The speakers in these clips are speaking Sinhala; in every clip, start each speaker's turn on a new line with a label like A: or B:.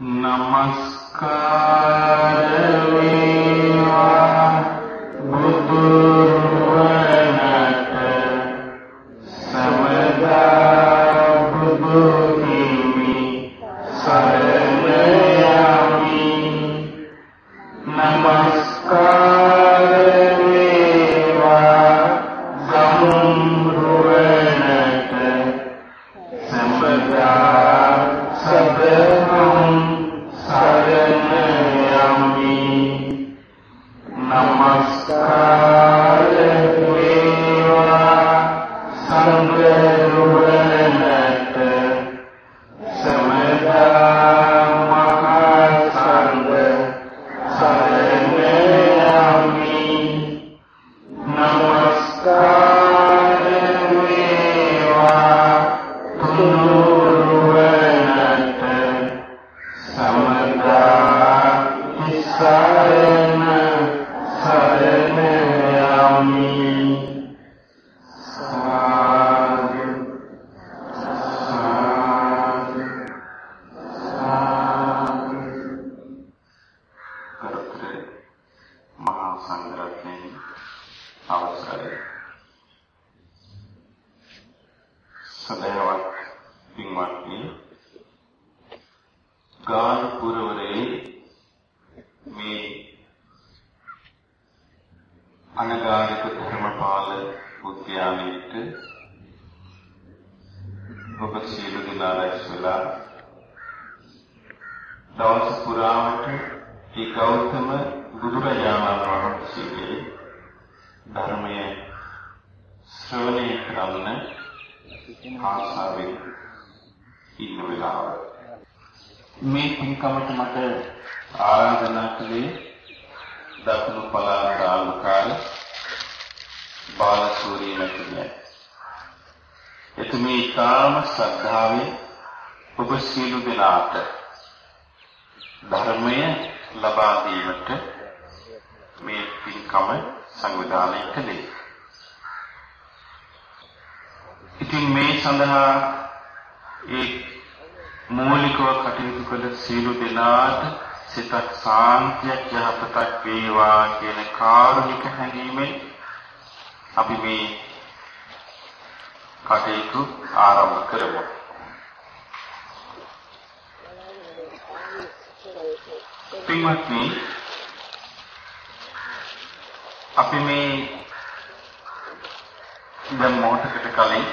A: නමස්කාර වේවා බුදුරණට සිතක් සාන්තියක් යහපතක් වේවා කියන කාරුණික හැඟීමෙන් අපි මේ කටයුතු ආරම්භ කරමු. පින්වත්නි අපි මේ දැන් මොහොතකට කලින්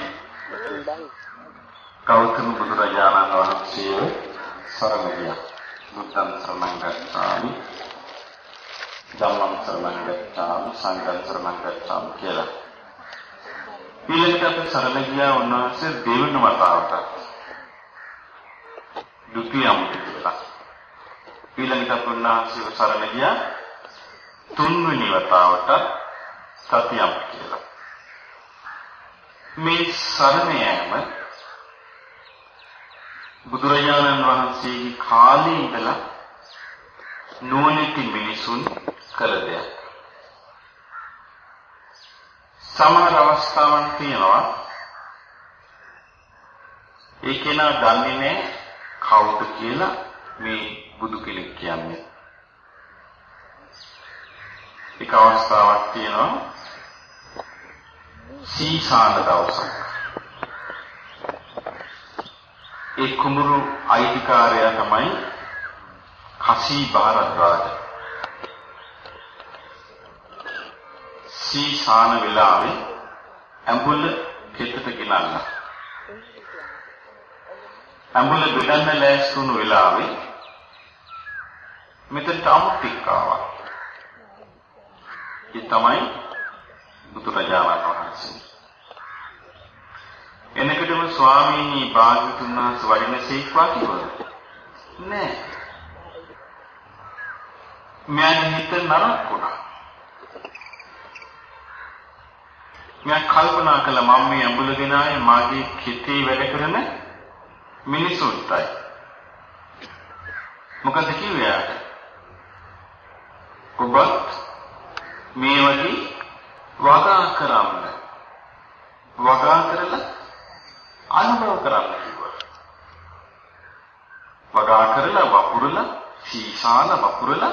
A: ගෞතම බුදුරජාණන් වහන්සේව සරණ ගියා. බුද්ධං සරණං ගච්ඡාමි ධම්මං සරණං ගච්ඡාමි සංඝං සරණං ගච්ඡාමි කියලා. ඊළඟට අපි සරණ ගියා උන්වහන්සේ දෙවෙනි වතාවට. ဒုတိယමුට කියලා. ඊළඟට අපි උන්වහන්සේව සරණ ගියා තුන්වෙනි වතාවට සතියම් කියලා. මේ සරණ යෑම බුදුරජාණන් වහන්සේගේ කාලේ ඉඳලා නුවණැති මිනිසුන් කළ දෙයක්. සමහර අවස්ථාවන් තියෙනවා ඒ කෙනා දන්නේ නැහැ කවුද කියලා මේ බුදු කෙනෙක් කියන්නේ. එක අවස්ථාවක් තියෙනවා සීසාන දවසක්. ඒ කුඹුරු අයිතිකාරයා තමයි කසී බාරද්වාජ. සීසාන වෙලාවේ ඇඹුල කෙතට ගෙනල්ලා. ඇඹුල බෙදන්න ලෑස්තුණු වෙලාවේ මෙතනට අමුත්‍තික් ආවා. ඒ තමයි බුදුරජාණන් වහන්සේ. එනකටම ස්වාමීනි භාග්‍යතුන් වහන්සේ වඩින සීක්වා කිව්වද? නෑ. මයන් හිත නරක වුණා. මම කල්පනා කළා මම මේ අඹුල ගෙනාවේ මාගේ කිතේ වැඩ කරන මිනිසුන්ටයි. මොකද කිව්වේ ඔබත් මේ වගේ වගා කරන්න වගා කරලා අනුභව කරන්න කිව්වා. වගා කරලා වපුරලා සීසාල වපුරලා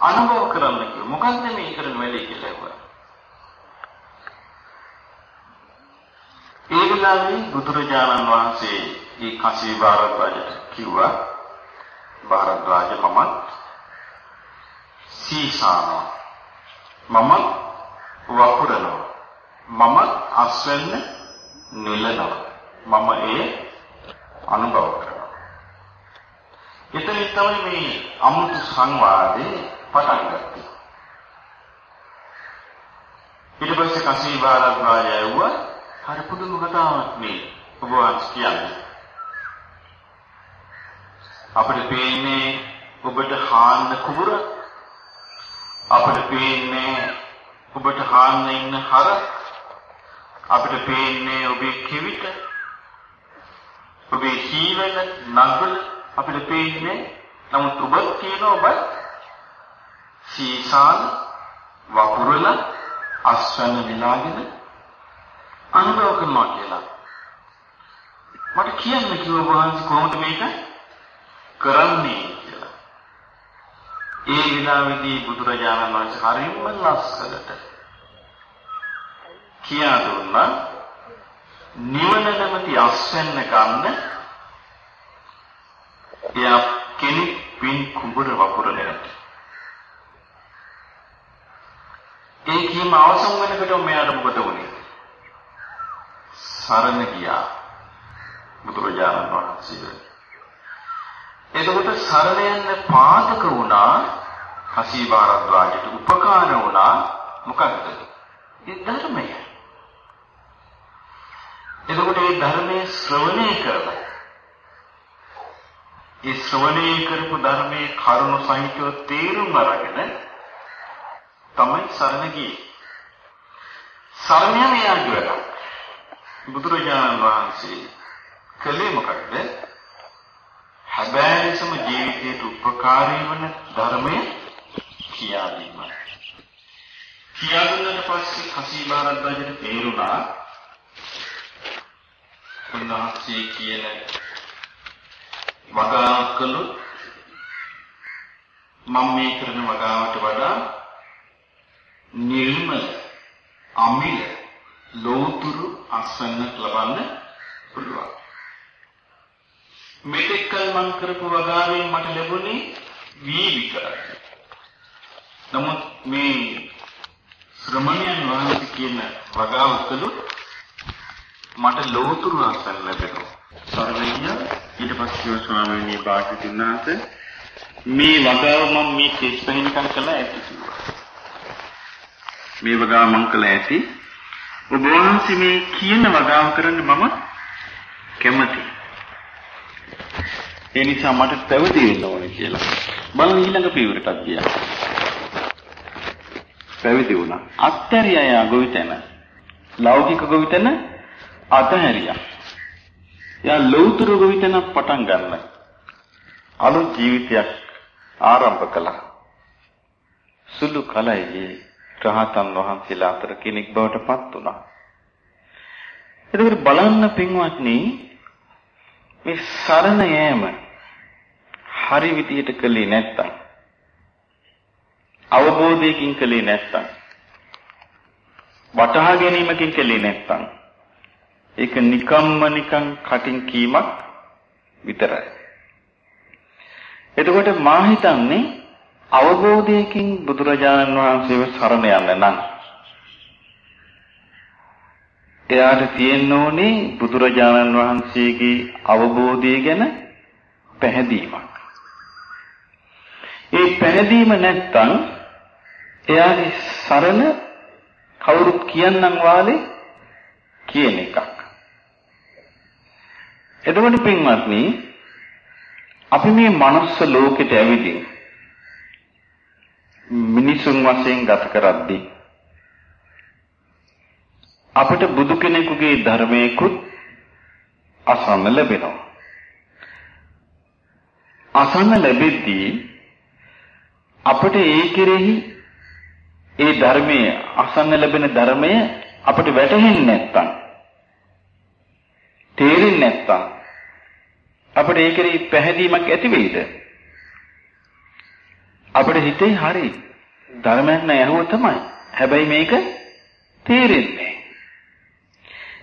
A: අනුභව කරන්න කිව්ව. මොකද්ද මේ කරන වැඩේ කියලා ඇහුවා. ඒ වෙලාවේ බුදුරජාණන් වහන්සේ ඒ කසී භාරද්වාජට කිව්වා භාරද්වාජ මමත් සීසානවා මම වපුරනවා මම අස්වැන්න නිලනවා මම ඒ අනුභව කරනවා. එතනින් තමයි මේ අමුතු සංවාදේ පටන් ගත්තේ. ඊට පස්සේ කසී භාරද්වාජ ඇහුවා හරි පුදුම කතාවක් මේ ඔබ වහන්සේ කියන්නේ. අපිට පේන්නේ ඔබට හාන්න කුඹුර අපිට පේන්නේ ඔබට හාන්න ඉන්න හරක් අපිට පේන්නේ ඔබේ කෙවිත ඔබේ ජීවන නගල අපිට පේන්නේ නමුත් ඔබ කියන ඔබ සීසාන වපුරල අස්වැන්න විලාගෙන අනුභව කරනවා කියලා මට කියන්න කිව්ව වහන්සේ කොහොමද මේක කරන්නේ කියලා. ඒ විලාවේදී බුදුරජාණන් වහන්සේ හරිම ලස්සනට කියා දුන්නා නිවන නැමැති අස්වැන්න ගන්න එයා කෙනෙක් පින් කුඹුර වපුරන හැටි. ඒ කීම අවසන් වෙනකොට මෙයාට මොකද වුනේ? සරණ ගියා බුදුරජාණන් වහන්සේ. එතකොට සරණ යන්න පාදක වුණා හසී භාරද්වාජට උපකාර වුණා මොකක්ද? ඒ ධර්මය. එතකොට මේ ධර්මයේ ශ්‍රවණය කරලා ඒ ශ්‍රවණය කරපු ධර්මයේ කරුණු සහිතව තේරුම් අරගෙන තමයි සරණ ගියේ. සරණ යන යාගේ වැඩක්. බුදුරජාණන් වහන්සේ කළේ මොකක්ද? හැබෑරිසම ජීවිතයට උපකාරී වන ධර්මය කියා දීමයි. කියා දුන්නට පස්සේ කසීබාරද්දාජට තේරුණා උන්වහන්සේ කියන වගාවක් කළොත් මම මේ කරන වගාවට වඩා නිර්මල අමිල ලෝතුරු අස්වැන්නක් ලබන්න පුළුවන්. මෙතෙක් කල මං කරපු වගාවෙන් මට ලැබුණේ වී විතරයි. නමුත් මේ ශ්‍රමණයන් වහන්සේ කියන වගාව කළොත් මට ලෝතුරු අසන්න ලැබෙනවා. සරණිය ඊට පස්සේ ස්වාමීනි භාග්‍යතුන් වහන්සේ මේ වගාව මම මේ කෙස් පහිනකම් කළා ඇති කිව්වා. මේ වගාව මං කළා ඇති. ඔබ වහන්සේ මේ කියන වගාව කරන්න මම කැමතියි. ඒ නිසා මට පැවිදි වෙන්න ඕනේ කියලා. බලන්න ඊළඟ පියවරටත් ගියා. පැවිදි වුණා. අත්තරිය යා ගොවිතැන. ලෞකික ගොවිතැන අතහැරියා. යා ලෞතර ගොවිතැන පටන් ගන්න. අලුත් ජීවිතයක් ආරම්භ කළා. සුළු කලයේ රහතන් වහන්සේලා අතර කෙනෙක් බවට පත් වුණා. එතකොට බලන්න පින්වත්නි මේ සරණ යෑම හරි විදියට කළේ නැත්තම් අවබෝධයකින් කළේ නැත්තම් වටහා ගැනීමකින් කළේ නැත්තම් ඒක නිකම්ම නිකං කටින් කීමක් විතරයි. එතකොට මා හිතන්නේ අවබෝධයකින් බුදුරජාණන් වහන්සේව සරණ යන්න නම් එයාට තියෙන්න ඕනේ බුදුරජාණන් වහන්සේගේ අවබෝධය ගැන පැහැදීමක්. ඒ පැහැදීම නැත්තම් එයාගේ සරණ කවුරුත් කියන්නම් වාලේ කියන එකක්. එතකොට පින්වත්නි අපි මේ මනුස්ස ලෝකෙට ඇවිදින් මිනිසුන් වශයෙන් ගත කරද්දී අපට බුදු කෙනෙකුගේ ධර්මයකුත් අසන්න ලැබෙනවා. අසන්න ලැබෙද්දී අපට ඒ කෙරෙහි ඒ ධර්මයේ අසන්න ලැබෙන ධර්මය අපට වැටහෙන්නේ නැත්තම් තේරෙන්නේ නැත්තම්
B: අපිට ඒකේ පැහැදීමක් ඇති වෙයිද? අපිට හිතේ හරි ධර්මයක් නෑ තමයි. හැබැයි මේක තේරෙන්නේ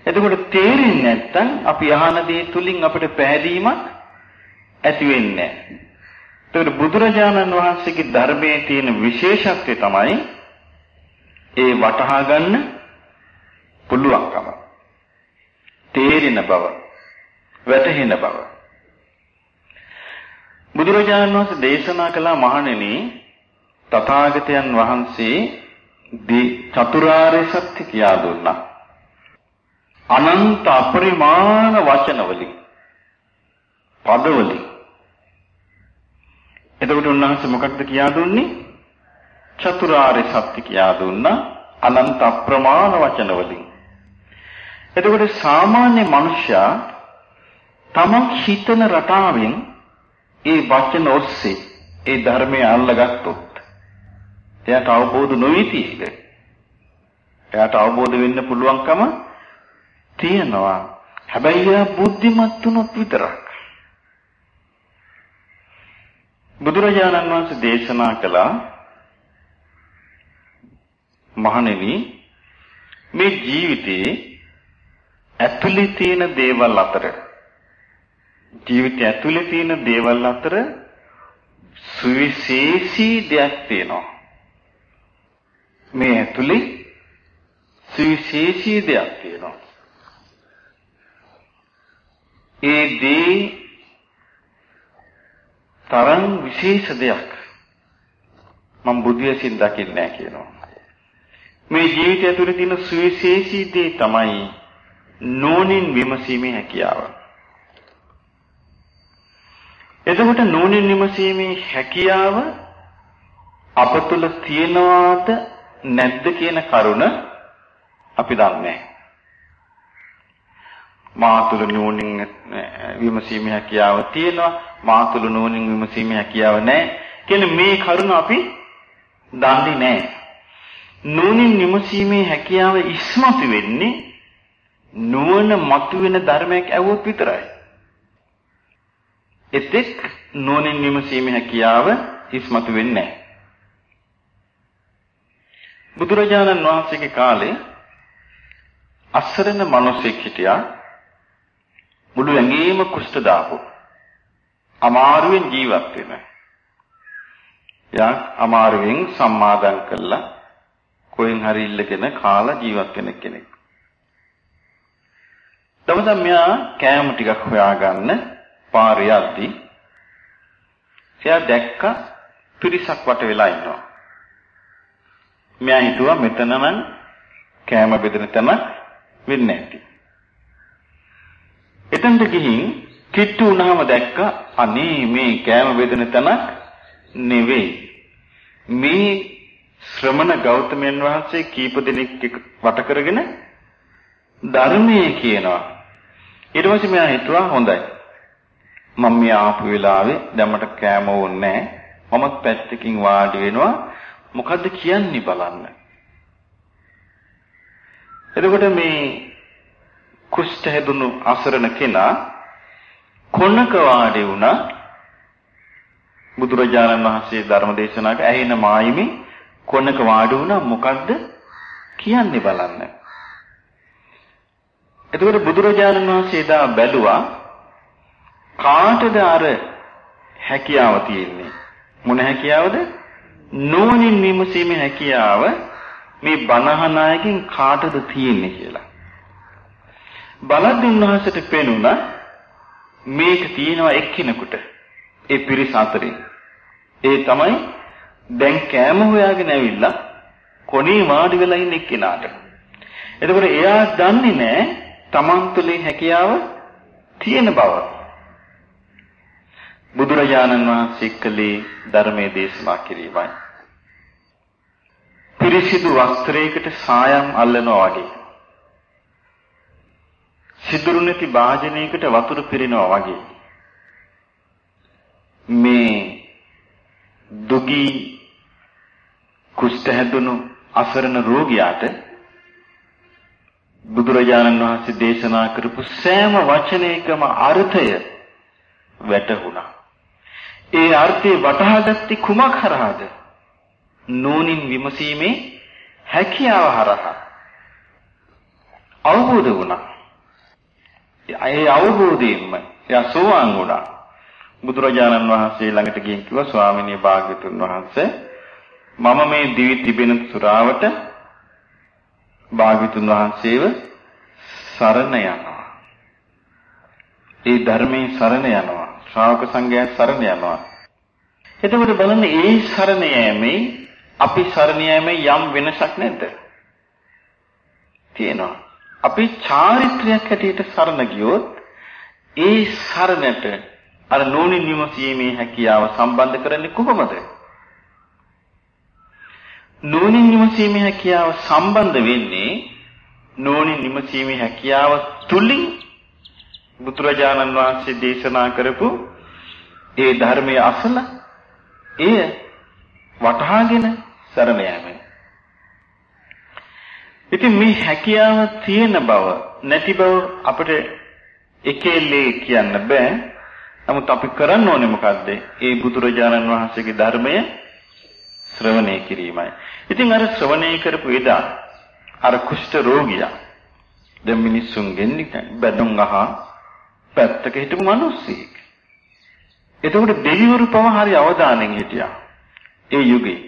B: එතකොට තේරෙන්නේ නැත්නම් අපි අහන දේ තුලින් අපිට පැහැදීමක් ඇති වෙන්නේ නැහැ. එතකොට බුදුරජාණන් වහන්සේගේ ධර්මයේ තියෙන විශේෂත්වය තමයි ඒ වටහා ගන්න පුළුවන්කම. තේරෙන බව, වැටහෙන බව. බුදුරජාණන් වහන්සේ දේශනා කළ මහණෙනි තථාගතයන් වහන්සේ දී චතුරාර්ය සත්‍ය කියා දුන්නා. අනන්ත අපරිමාණ වචනවලින් පදවලින් එතකොට උන්වහන්සේ මොකක්ද කියා දුන්නේ? චතුරාර්ය සත්‍ය කියා දුන්නා අනන්ත අප්‍රමාණ වචන වලින්. එතකොට සාමාන්‍ය මනුෂ්‍යයා තමන් හිතන රටාවෙන් ඒ වචන ඔස්සේ ඒ ධර්මය අල්ලගත්තොත් එයාට අවබෝධ නොවිතියිද? එයාට අවබෝධ වෙන්න පුළුවන්කම තියෙනවා. හැබැයි එයා බුද්ධිමත් වුණොත් විතරක්. බුදුරජාණන් වහන්සේ දේශනා කළා මහණෙනි මේ ජීවිතේ ඇතුලේ තියෙන දේවල් අතර ජීවිතය ඇතුලේ තියෙන දේවල් අතර සුවිශේෂී දෙයක් තියෙනවා. මේ ඇතුලේ සුවිශේෂී දෙයක් තියෙනවා. ඒ දේ තරම් විශේෂ දෙයක්. මම බුද්ධියසින් දකින්නේ නැහැ කියනවා. මේ ජීවිතය තුළ තියෙන සුවිශේෂී දේ තමයි නෝනින් විමසීමේ හැකියාව. එතකොට නෝනින් විමසීමේ හැකියාව අප තුළ තියනවාද නැද්ද කියන කරුණ අපි දන්නේ නැහැ. මා තුළ නුවණින් විමසීමේ හැකියාව තියෙනවා මා තුළ නුවණින් විමසීමේ හැකියාව නැහැ කියන මේ කරුණ අපි දන්නේ නැහැ නුවණින් විමසීමේ හැකියාව ඉස්මතු වෙන්නේ නුවණ මතුවෙන ධර්මයක් ඇහුවොත් විතරයි එතෙක් නුවණින් විමසීමේ හැකියාව ඉස්මතු වෙන්නේ නැහැ බුදුරජාණන් වහන්සේගේ කාලේ අසරණ මිනිසෙක් හිටියා මුළු ඇඟේම කුෂ්ඨ දාපු. අමාරුවෙන් ජීවත් වෙන. යා අමාරුවෙන් සම්මාදම් කළා කොහෙන් හරි ඉල්ලගෙන කාලා ජීවත් වෙන කෙනෙක්. දවසක් මෙයා කෑම ටිකක් හොයාගන්න පාරේ යද්දී එයා දැක්ක පිරිසක් වට වෙලා ඉන්නවා. මෙයා හිතුවා මෙතන නම් කෑම බෙදෙන තැන වෙන්නේ නැති. එතනට ගිහින් කිට්ටු වුණාම දැක්ක අනේ මේ කෑම බෙදෙන තැනක් නෙවෙයි. මේ ශ්‍රමණ ගෞතමයන් වහන්සේ කීප දෙනෙක් වට කරගෙන ධර්මයේ කියනවා. ඊට පස්සේ මම හිතුවා හොඳයි. මම මේ ආපු වෙලාවේ දැම්මට කෑම ඕනේ මමත් පැත්තකින් වාඩි වෙනවා. මොකද්ද කියන්නේ බලන්න. එතකොට මේ කුෂ්ඨ හැදුණු අසරණ කෙනා කොනක වාඩි වුණා බුදුරජාණන් වහන්සේ ධර්ම දේශනාවක ඇහෙන මායිමේ කොනක වාඩි වුණා මොකද්ද කියන්නේ බලන්න. එතකොට බුදුරජාණන් වහන්සේ දා බැලුවා කාටද අර හැකියාව තියෙන්නේ මොන හැකියාවද නෝනින් විමසීමේ හැකියාව මේ බණහන අයකින් කාටද තියෙන්නේ කියලා බලද්දී උන්වහන්සේට පෙනුණා මේක තියෙනවා එක්කිනෙකුට ඒ පිරිස අතරින්. ඒ තමයි දැන් කෑම හොයාගෙන ඇවිල්ලා කොණේ වාඩි වෙලා ඉන්න එක්කිනාට. එතකොට එයා දන්නේ නැහැ Taman තුලේ හැකියාව තියෙන බව. බුදුරජාණන් වහන්සේ කලේ ධර්මයේ දේශනා කිරීමයි. පිරිසිදු වස්ත්‍රයකට සායම් අල්ලනවා වගේ. සිදුරු නැති වාජනයකට වතුර පිරෙනවා වගේ මේ දුගී කුෂ්ඨ හැදුණු අසරණ රෝගියාට බුදුරජාණන් වහන්සේ දේශනා කරපු සෑම වචනයකම අර්ථය වැටහුණා. ඒ අර්ථය වටහාගත්තේ කුමක් හරහාද? නෝනින් විමසීමේ හැකියාව හරහා. අවබෝධ වුණා. ඒ අවබෝධයෙන්ම එයා සෝවාන් වුණා. බුදුරජාණන් වහන්සේ ළඟට ගිහින් කිව්වා ස්වාමිනී භාග්‍යතුන් වහන්සේ මම මේ දිවි තිබෙන සුරාවට භාග්‍යතුන් වහන්සේව සරණ යනවා. ඒ ධර්මයේ සරණ යනවා. ශ්‍රාවක සංඝයා සරණ යනවා. එතකොට බලන්න ඒ සරණ යෑමේ අපි සරණ යෑමේ යම් වෙනසක් නැද්ද? තියෙනවා. අපි චාරිත්‍රයක් හැටියට සරණ ගියොත් ඒ සරණට අර නෝනින් විමසීමේ හැකියාව සම්බන්ධ කරන්නේ කොහොමද? නෝනින් විමසීමේ හැකියාව සම්බන්ධ වෙන්නේ නෝනින් විමසීමේ හැකියාව තුලින් බුදුරජාණන් වහන්සේ දේශනා කරපු ඒ ධර්මයේ අසල එය වටහාගෙන සරණ යෑමයි. ඉතින් මේ හැකියාව තියෙන බව නැති බව අපිට එකෙල්ලේ කියන්න බෑ. නමුත් අපි කරන්න ඕනේ මොකද්ද? ඒ බුදුරජාණන් වහන්සේගේ ධර්මය ශ්‍රවණය කිරීමයි. ඉතින් අර ශ්‍රවණය කරපු එදා අර කුෂ්ඨ රෝගියා දැන් මිනිස්සුන්ගෙන් බැඳුම් අහා පැත්තක හිටපු මිනිස්සෙක්. එතකොට දෙවිවරු පව හරි අවධානයෙන් හිටියා. ඒ යුගයේ.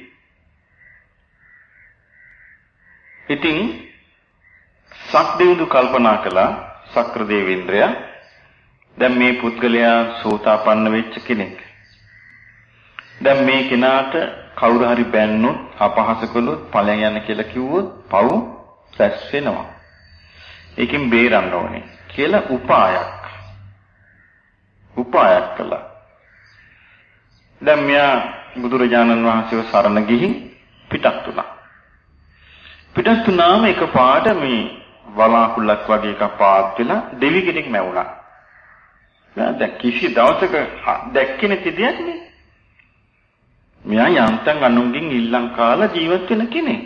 B: ඉතින් සක්දෙවිඳු කල්පනා කළා සක්‍ර දේවේන්ද්‍රයා දැන් මේ පුද්ගලයා සෝතාපන්න වෙච්ච කෙනෙක්. දැන් මේ කෙනාට කවුරු හරි බැන්නොත් අපහාස කළොත් ඵලයන් යන කියලා කිව්වොත් පව් රැස් වෙනවා. ඒකෙන් බේරන්න ඕනේ කියලා උපායක්. උපායක් කළා. දැන් මෙයා බුදුරජාණන් වහන්සේව සරණ ගිහින් පිටත් වුණා. පිටත් වුණාම එකපාරට මේ වලාකුළක් වගේ එකක් පාත් වෙලා දෙවි කෙනෙක් මැවුණා. දැන් කිසි දවසක දැක්කේ නැති දෙයක් නේ. මෙයා යන්තම් අනුන්ගෙන් ඉල්ලම් කාලා ජීවත් වෙන කෙනෙක්.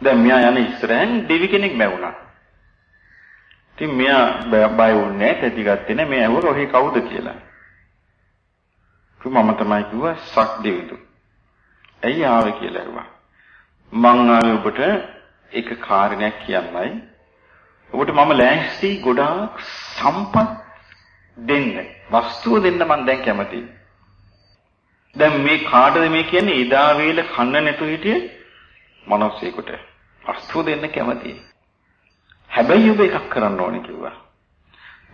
B: දැන් මෙයා යන ඉස්සරහෙන් දෙවි කෙනෙක් මැවුණා. ඉතින් මෙයා බය වුණේ නැහැ, තැතිගත්තේ නැහැ. මේ ඇහුවා ඔහි කවුද කියලා. මම තමයි කිව්වා සක් දෙවිදු. ඇයි ආවේ කියලා ඇහුවා. මං ආවේ ඔබට එක කාරණයක් කියන්නයි. ඔබට මම ලෑස්ති ගොඩාක් සම්පත් දෙන්න. වස්තුව දෙන්න මං දැන් කැමතියි. දැන් මේ කාටද මේ කියන්නේ ඉදා වේල කන්න නැතු හිටියේ මිනිස්සෙකුට. වස්තුව දෙන්න කැමතියි. හැබැයි ඔබ එකක් කරන්න ඕනේ කිව්වා.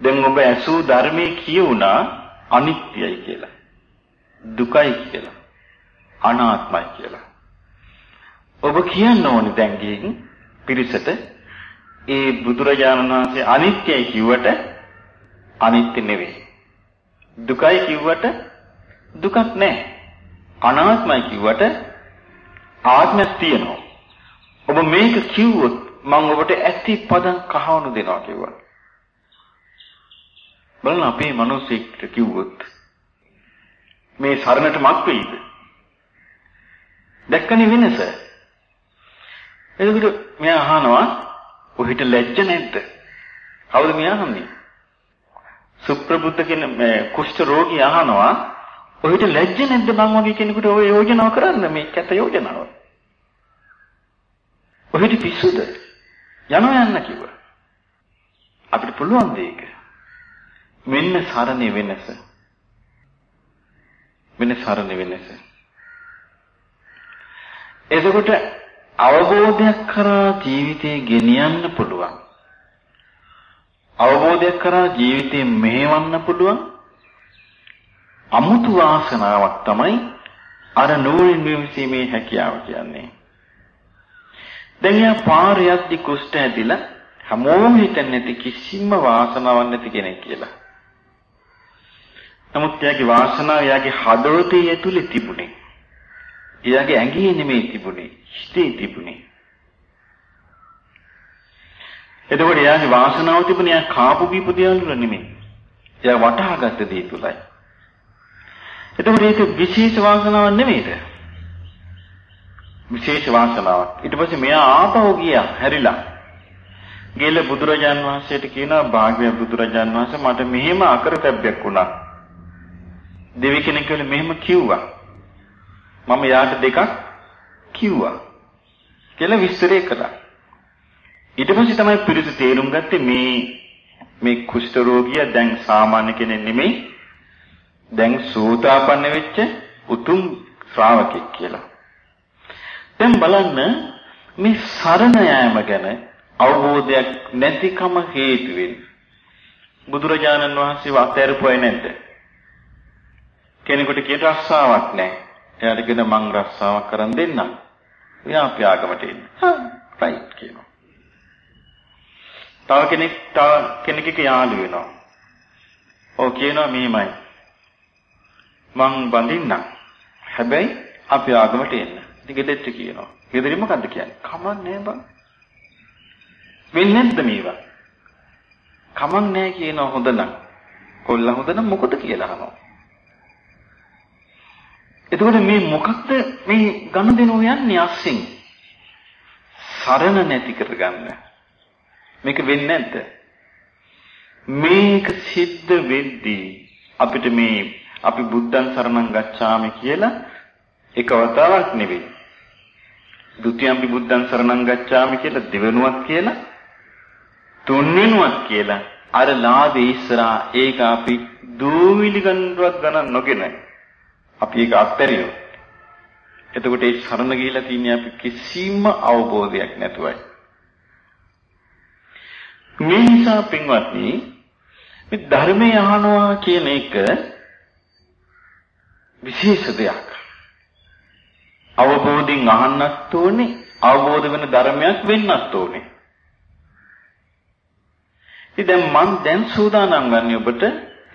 B: දැන් ඔබ ඇසූ ධර්මයේ කියුණා අනිත්‍යයි කියලා. දුකයි කියලා. අනාත්මයි කියලා. ඔබ කියන්න ඕනේ දැන් ගිහින් පිරිසට ඒ බුදුරජාණන් වහන්සේ අනිත්‍යයි කිව්වට අනිත්‍ය නෙවෙයි. දුකයි කිව්වට දුකක් නැහැ. අනාත්මයි කිව්වට ආත්මයක් තියෙනවා. ඔබ මේක කිව්වොත් මම ඔබට ඇති පදම් කහවණු දෙනවා කිව්වා. බලන්න අපේ මිනිස්සෙක්ට කිව්වොත් මේ සරණට මක් වෙයිද? දැක්කනේ වෙනස. එතකොට මෙයා අහනවා ඔහිට ලැජ්ජ නැද්ද? කවුද මෙයා අහන්නේ? සුප්‍රබුද්ධ කියන මේ කුෂ්ඨ රෝගී අහනවා ඔහිට ලැජ්ජ නැද්ද මං වගේ කෙනෙකුට ඔය යෝජනාව කරන්න මේ කැත යෝජනාව? ඔහිට පිස්සුද? යනවා යන්න කිව්වා. අපිට පුළුවන් දෙයක. මෙන්න සරණේ වෙනස. වෙන සරණ වෙනස. එතකොට අවබෝධයක් කරා ජීවිතේ ගෙනියන්න පුළුවන්. අවබෝධයක් කරා ජීවිතේ මෙහෙවන්න පුළුවන්. අමුතු වාසනාවක් තමයි අර නූලින් විමසීමේ හැකියාව කියන්නේ. දැන් යා පාරයක්දි කුෂ්ඨ ඇදිලා හැමෝම හිතන්නේ නැති කිසිම වාසනාවක් නැති කෙනෙක් කියලා. නමුත් එයාගේ වාසනාව එයාගේ හදවතේ ඇතුලේ තිබුණේ. එයාගේ ඇඟේ නෙමෙයි තිබුණේ, හිතේ තිබුණේ. එතකොට එයාගේ වාසනාව තිබුණේ එයා කාපු බීපු දේවල් වල නෙමෙයි. එයා වටහාගත්ත දේ තුලයි. එතකොට ඒක විශේෂ වාසනාවක් නෙමෙයිද? විශේෂ වාසනාවක්. ඊට පස්සේ මෙයා ආපහු ගියා හැරිලා. ගිහලා බුදුරජාන් වහන්සේට කියනවා භාග්‍ය බුදුරජාන් වහන්සේ මට මෙහෙම අකරතැබ්බයක් වුණා. දෙවි කෙනෙක් කියලා මෙහෙම කිව්වා. මම යාට දෙකක් කිව්වා. කියලා විස්තරය කළා. ඊට පස්සේ තමයි පිරිස තේරුම් ගත්තේ මේ මේ කුෂ්ඨ රෝගියා දැන් සාමාන්‍ය කෙනෙක් නෙමෙයි. දැන් සෝතාපන්න වෙච්ච උතුම් ශ්‍රාවකෙක් කියලා. දැන් බලන්න මේ සරණ යාම ගැන අවබෝධයක් නැතිකම හේතුවෙන් බුදුරජාණන් වහන්සේ වතෑරුපුවයි නැද්ද? කෙනෙකුට කියන රස්සාවක් නැහැ. එයාට කියන මං රස්සාවක් කරන් දෙන්නම්. එයා අපේ ආගමට එන්න. හා රයිට් කියනවා. තව කෙනෙක් තව කෙනෙක්ගේ යාළු වෙනවා. ඔව් කියනවා මෙහෙමයි. මං බඳින්නම්. හැබැයි අපේ ආගමට එන්න. ඉතින් ගෙදෙට්ට කියනවා. ගෙදරින් මොකද්ද කියන්නේ? කමන්නේ බං. වෙන්නේ නැද්ද මේවා? කමක් නැහැ කියන හොඳ නම්. කොල්ල හොඳ නම් මොකද කියලා අහනවා. එතකොට මේ මොකක්ද මේ ගනුදෙනු යන්නේ අස්සෙන්? සරණ නැති කරගන්න. මේක වෙන්නේ නැද්ද? මේක සිද්ධ වෙද්දී අපිට මේ අපි බුද්ධං සරණං ගච්ඡාමි කියලා එක වතාවක් නෙවෙයි. ဒုတိယම්පි බුද්ධං සරණං ගච්ඡාමි කියලා දෙවෙනුවක් කියලා තුන්වෙනුවක් කියලා අර ලාභේ ඉස්සරහා ඒක අපි දූවිලි ගන්නවත් ගණන් නොගෙන අපි ඒක අත්හැරියොත් එතකොට ඒ සරණ ගිහිලා තියන්නේ අපි කිසිම අවබෝධයක් නැතුවයි. මේ නිසා පින්වත්නි මේ ධර්මය අහනවා කියන එක විශේෂ දෙයක්. අවබෝධයෙන් අහන්නත් ඕනේ, අවබෝධ වෙන ධර්මයක් වෙන්නත් ඕනේ. ඉතින් දැන් මම දැන් සූදානම් වන්නේ ඔබට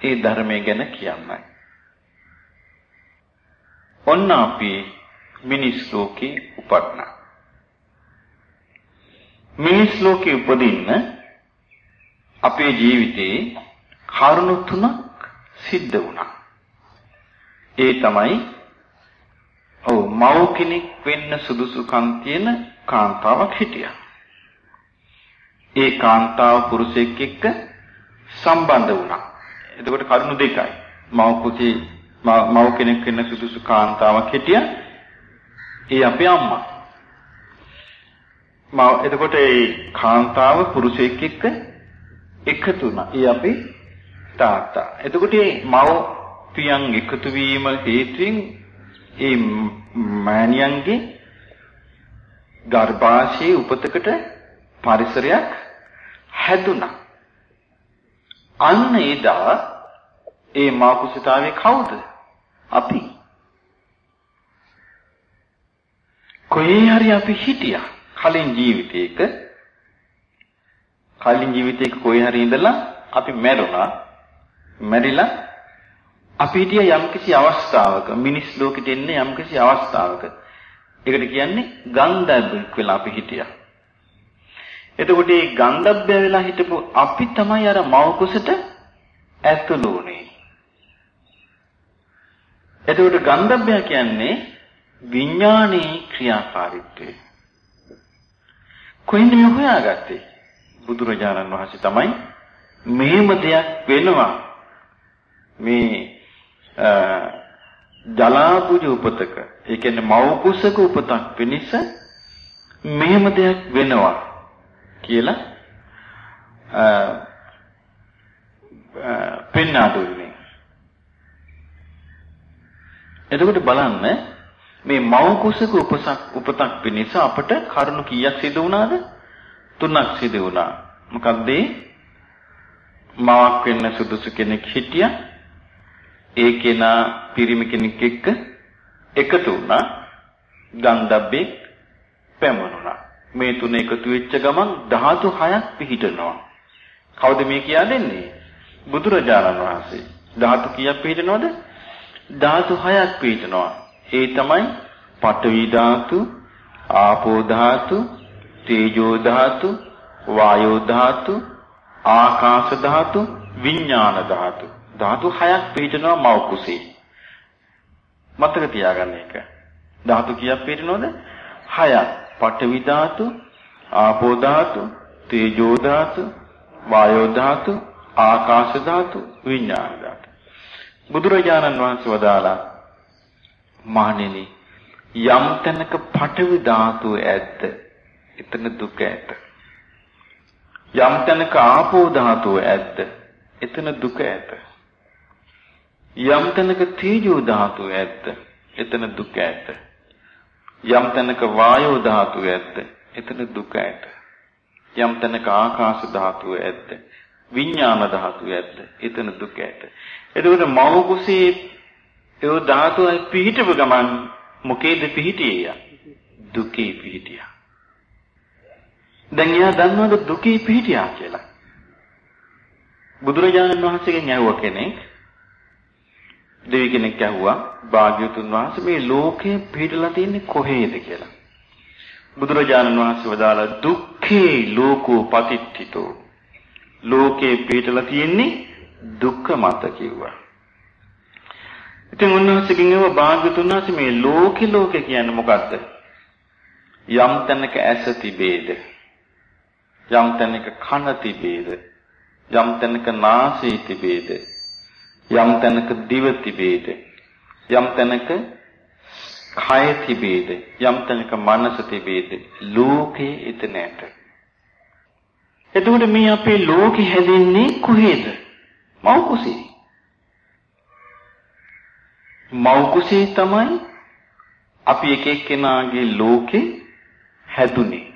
B: මේ ධර්මය ගැන කියන්නයි. ඔන්න අපි මිනිස් ලෝකේ උපන්නා. මිනිස් ලෝකේ උපදින්න අපේ ජීවිතේ කරුණු තුනක් සිද්ධ වුණා. ඒ තමයි ඔව් මව් කෙනෙක් වෙන්න සුදුසුකම් තියෙන කාන්තාවක් හිටියා. ඒ කාන්තාව පුරුෂයෙක් එක්ක සම්බන්ධ වුණා. එතකොට කරුණු දෙකයි. මව් කුසී මව් කෙනෙක් වෙන්න සුදුසු කාන්තාවක් හිටියා. ඒ අපේ අම්මා. මව එතකොට ඒ කාන්තාව පුරුෂයෙක් එක්ක එකතු වුණා. ඒ අපේ තාත්තා. එතකොට මේ මව පියන් එකතු වීම හේතුවෙන් ඒ මෑණියන්ගේ ගර්භාෂයේ උපතකට පරිසරයක් හැදුනා. අන්න එදා ඒ මා කුසිතාවේ කවුද? අපි. කොහේ හරි අපි හිටියා කලින් ජීවිතයක කලින් ජීවිතයක කොහේ හරි ඉඳලා අපි මැරුණා මැරිලා අපි හිටිය යම්කිසි අවස්ථාවක මිනිස් ලෝකෙට එන්නේ යම්කිසි අවස්ථාවක ඒකට කියන්නේ ගන්ධබ්බෙක් වෙලා අපි හිටියා එතකොට මේ ගන්ධබ්බය වෙලා හිටපු අපි තමයි අර මව කුසට ඇතුළු වුනේ එතකොට ගන්ධබ්බය කියන්නේ විඥානයේ ක්‍රියාකාරීත්වය. කොහෙන්ද මේ හොයාගත්තේ? බුදුරජාණන් වහන්සේ තමයි මෙහෙම දෙයක් වෙනවා. මේ ජලාබුජ උපතක ඒ කියන්නේ මව් කුසක උපතක් වෙනස මෙහෙම දෙයක් වෙනවා කියලා පෙන්වා දුන්නේ. එතකොට බලන්න මේ මව් කුසක උපසක් උපතක් පිණිස අපට කරුණු කීයක් සිදු වුණාද? තුනක් සිදු වුණා. මොකක්ද මවක් වෙන්න සුදුසු කෙනෙක් හිටියා. ඒ කෙනා පිරිමි කෙනෙක් එක්ක එකතු වුණා. ගන්ධබ්බේ පැමුණුණා. මේ තුන එකතු වෙච්ච ගමන් ධාතු හයක් පිහිටනවා. කවුද මේ කියා දෙන්නේ? බුදුරජාණන් වහන්සේ. ධාතු කීයක් පිහිටනවද? ධාතු හයක් පිහිටනවා. ඒ තමයි පඨවි ධාතු, ආපෝ ධාතු, තේජෝ ධාතු, වායෝ ධාතු, ආකාශ ධාතු, විඥාන ධාතු. ධාතු හයක් පිළිටනවා මව කුසේ. මතක තියාගන්න එක. ධාතු කීයක් පිළිටනවද? හයක්. පඨවි ධාතු, ආපෝ ධාතු, තේජෝ ධාතු, වායෝ ධාතු, ආකාශ ධාතු, විඥාන ධාතු. බුදුරජාණන් වහන්සේ වදාලා මහණෙනි යම් තැනක පඨවි ධාතුව ඇද්ද එතන දුක ඇත. යම් තැනක ආපෝ ධාතුව ඇද්ද එතන දුක ඇත. යම් තැනක තේජෝ ධාතුව ඇද්ද එතන දුක ඇත. යම් තැනක වායෝ ධාතුව ඇද්ද එතන දුක ඇත. යම් තැනක ආකාශ ධාතුව ඇද්ද විඥාන ධාතුව ඇද්ද එතන දුක ඇත. එතකොට මව කුසේ ඒ ධාතුවයි පිහිටව ගමන් මොකේද පිහිටියේ? දුකේ පිහිටියා. දැන් එයා දන්නවද දුකේ පිහිටියා කියලා? බුදුරජාණන් වහන්සේගෙන් ඇහුව කෙනෙක් දෙවි කෙනෙක් ඇහුවා භාග්‍යතුන් වහන්සේ මේ ලෝකේ පිහිටලා තියෙන්නේ කොහේද කියලා. බුදුරජාණන් වහන්සේ වදාලා දුක්ඛේ ලෝකෝ පතිට්ඨිතෝ ලෝකේ පිහිටලා තියෙන්නේ දුක්ඛ මත කිව්වා. ඉතින් උන්වහන්සේගෙන් ඒව භාග්‍යතුන් වහන්සේ මේ ලෝකේ ලෝකේ කියන්නේ මොකද්ද? යම් තැනක ඇස තිබේද? යම් තැනක කන තිබේද? යම් තැනක නාසය තිබේද? යම් තැනක දිව තිබේද? යම් තැනක කය තිබේද? යම් තැනක මනස තිබේද? ලෝකේ එතන ඇත. එතකොට මේ අපේ ලෝකෙ හැදෙන්නේ කොහේද? මව් කුසේ. මව් කුසේ තමයි අපි එක එක්කෙනාගේ ලෝකේ හැදුනේ.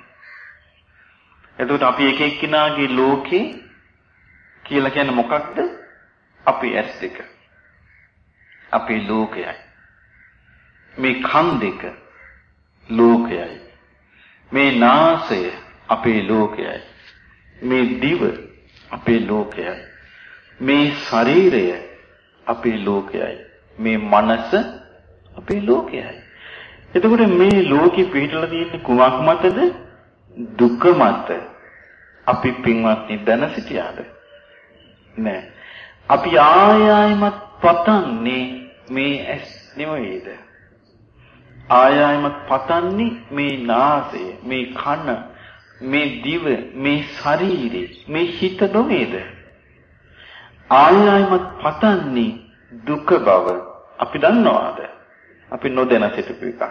B: එතකොට අපි එක එක්කෙනාගේ ලෝකේ කියලා කියන්නේ මොකක්ද? අපේ ඇස් දෙක. අපේ ලෝකයයි. මේ කන් දෙක ලෝකයයි. මේ නාසය අපේ ලෝකයයි. මේ දිව අපේ ලෝකයයි. මේ ශරීරය අපේ ලෝකයයි. මේ මනස අපේ ලෝකයයි. එතකොට මේ ලෝකෙ පිටලා තියෙන්නේ කුමක් මතද? දුක මත. අපි පින්වත්නි දැන සිටියාද? නෑ. අපි ආයයිමත් පතන්නේ මේ ඇස් නෙවෙයිද? ආයයිමත් පතන්නේ මේ නාසය, මේ කන, මේ දිව, මේ ශරීරය, මේ හිත නොවේද? ආයයිමත් පතන්නේ දුක බව අපි දන්නවාද? අපි නොදැන සිටපු එකක්.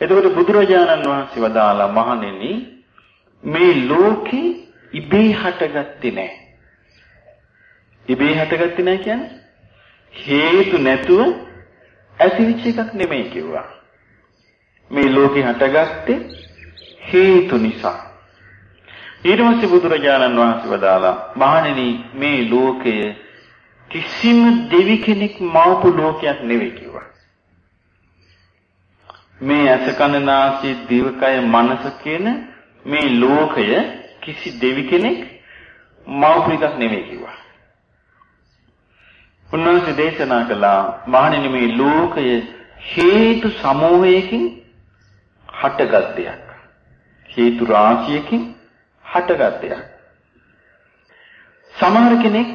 B: එතකොට බුදුරජාණන් වහන්සේ වදාලා මහණෙනි මේ ලෝකේ ඉබේ හටගත්තේ නැහැ. ඉබේ හටගත්තේ නැහැ කියන්නේ හේතු නැතුව ඇතිවෙච්ච එකක් නෙමෙයි කිව්වා. මේ ලෝකේ හටගත්තේ හේතු නිසා. ඊට පස්සේ බුදුරජාණන් වහන්සේ වදාලා මහණෙනි මේ ලෝකය කිසිම දෙවි කෙනෙක් මවපු ලෝකයක් නෙවෙයි කිව්වා. මේ ඇස කන නාසය දිවකය මනස කියන මේ ලෝකය කිසි දෙවි කෙනෙක් මවපු එකක් නෙවෙයි කිව්වා. උන්වහන්සේ දේශනා කළා මහණෙනි මේ ලෝකය හේතු සමූහයකින් හටගත් දෙයක්. හේතු රාශියකින් හටගත් දෙයක්. සමහර කෙනෙක්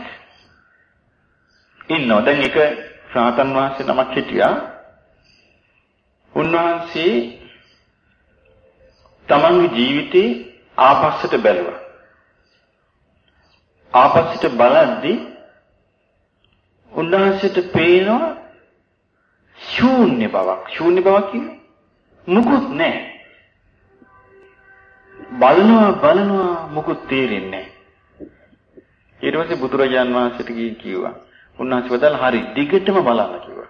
B: ඉන්නවා. දැන් එක රාතන් වහන්සේ නමක් හිටියා. උන්වහන්සේ තමන්ගේ ජීවිතේ ආපස්සට බැලුවා. ආපස්සට බලද්දී උන්වහන්සේට පේනවා ශූන්‍ය බවක්. ශූන්‍ය බවක් කියන්නේ මුකුත් නැහැ. බලනවා බලනවා මුකුත් තේරෙන්නේ නැහැ. ඊට පස්සේ බුදුරජාන් වහන්සේට ගිහින් කිව්වා උන්වහන්සේ වදාළ හරි දිගටම බලන්න කිව්වා.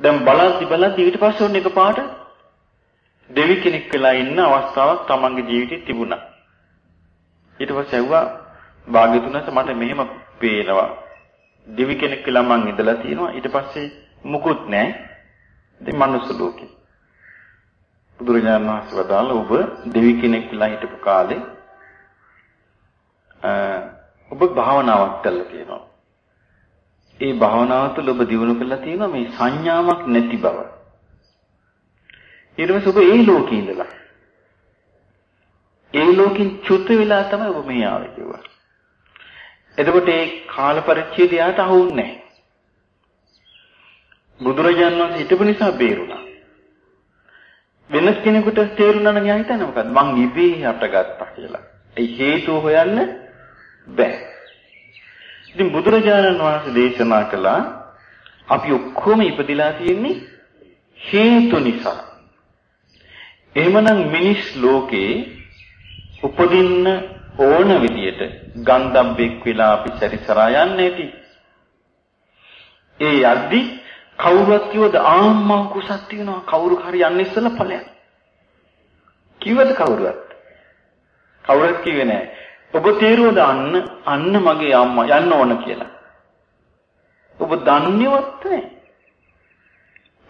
B: දැන් බලද්දි බලද්දි ඊට පස්සේ ඔන්න එකපාරට දෙවි කෙනෙක් වෙලා ඉන්න අවස්ථාවක් තමන්ගේ ජීවිතේ තිබුණා. ඊට පස්සේ ඇහුවා භාග්‍යතුන්ස මට මෙහෙම පේනවා. දෙවි කෙනෙක් වෙලා මං ඉඳලා තියෙනවා. ඊට පස්සේ මුකුත් නැහැ. ඉතින් මනුස්ස ලෝකේ. බුදුරජාණන් වහන්සේ වදාළ ඔබ දෙවි කෙනෙක් වෙලා හිටපු කාලේ ඔබ භාවනාවක් කළා කියනවා. ඒ භාවනාව තුළ ඔබ දිනු කරලා තියෙනවා මේ සංඥාවක් නැති බව. ඊට පස්සේ ඔබ ඒ ලෝකේ ඉඳලා ඒ ලෝකෙන් චුත වෙලා තමයි ඔබ මේ ආවේ කිව්වා. එතකොට ඒ කාල පරිච්ඡේදය යාට අහුන්නේ නැහැ. බුදුරජාණන් වහන්සේ හිටපු නිසා බේරුණා. වෙනස් කෙනෙකුට තේරුණා නම් යා හිතන්නේ මොකද්ද? මං ඉබේ හටගත්තා කියලා. ඒ හේතුව හොයන්න බෑ. ඉතින් බුදුරජාණන් වහන්සේ දේශනා කළා අපි ඔක්කොම ඉපදිලා තියෙන්නේ හේතු නිසා. එහෙමනම් මිනිස් ලෝකේ උපදින්න ඕන විදියට ගන්ධබ්බෙක් වෙලා අපි සැරිසරා යන්නේ ඇති. ඒ යද්දි කවුරුත් කිව්වද ආම්මා කුසක් තියනවා කවුරු හරි යන්නේ ඉස්සෙල්ලා ඵලයක්. කිව්වද කවුරුවත්? කවුරුත් කිව්වේ නැහැ. ඔබ තේරුවද අන්න අන්න මගේ අම්මා යන්න ඕන කියලා. ඔබ දන්නේවත් නැහැ.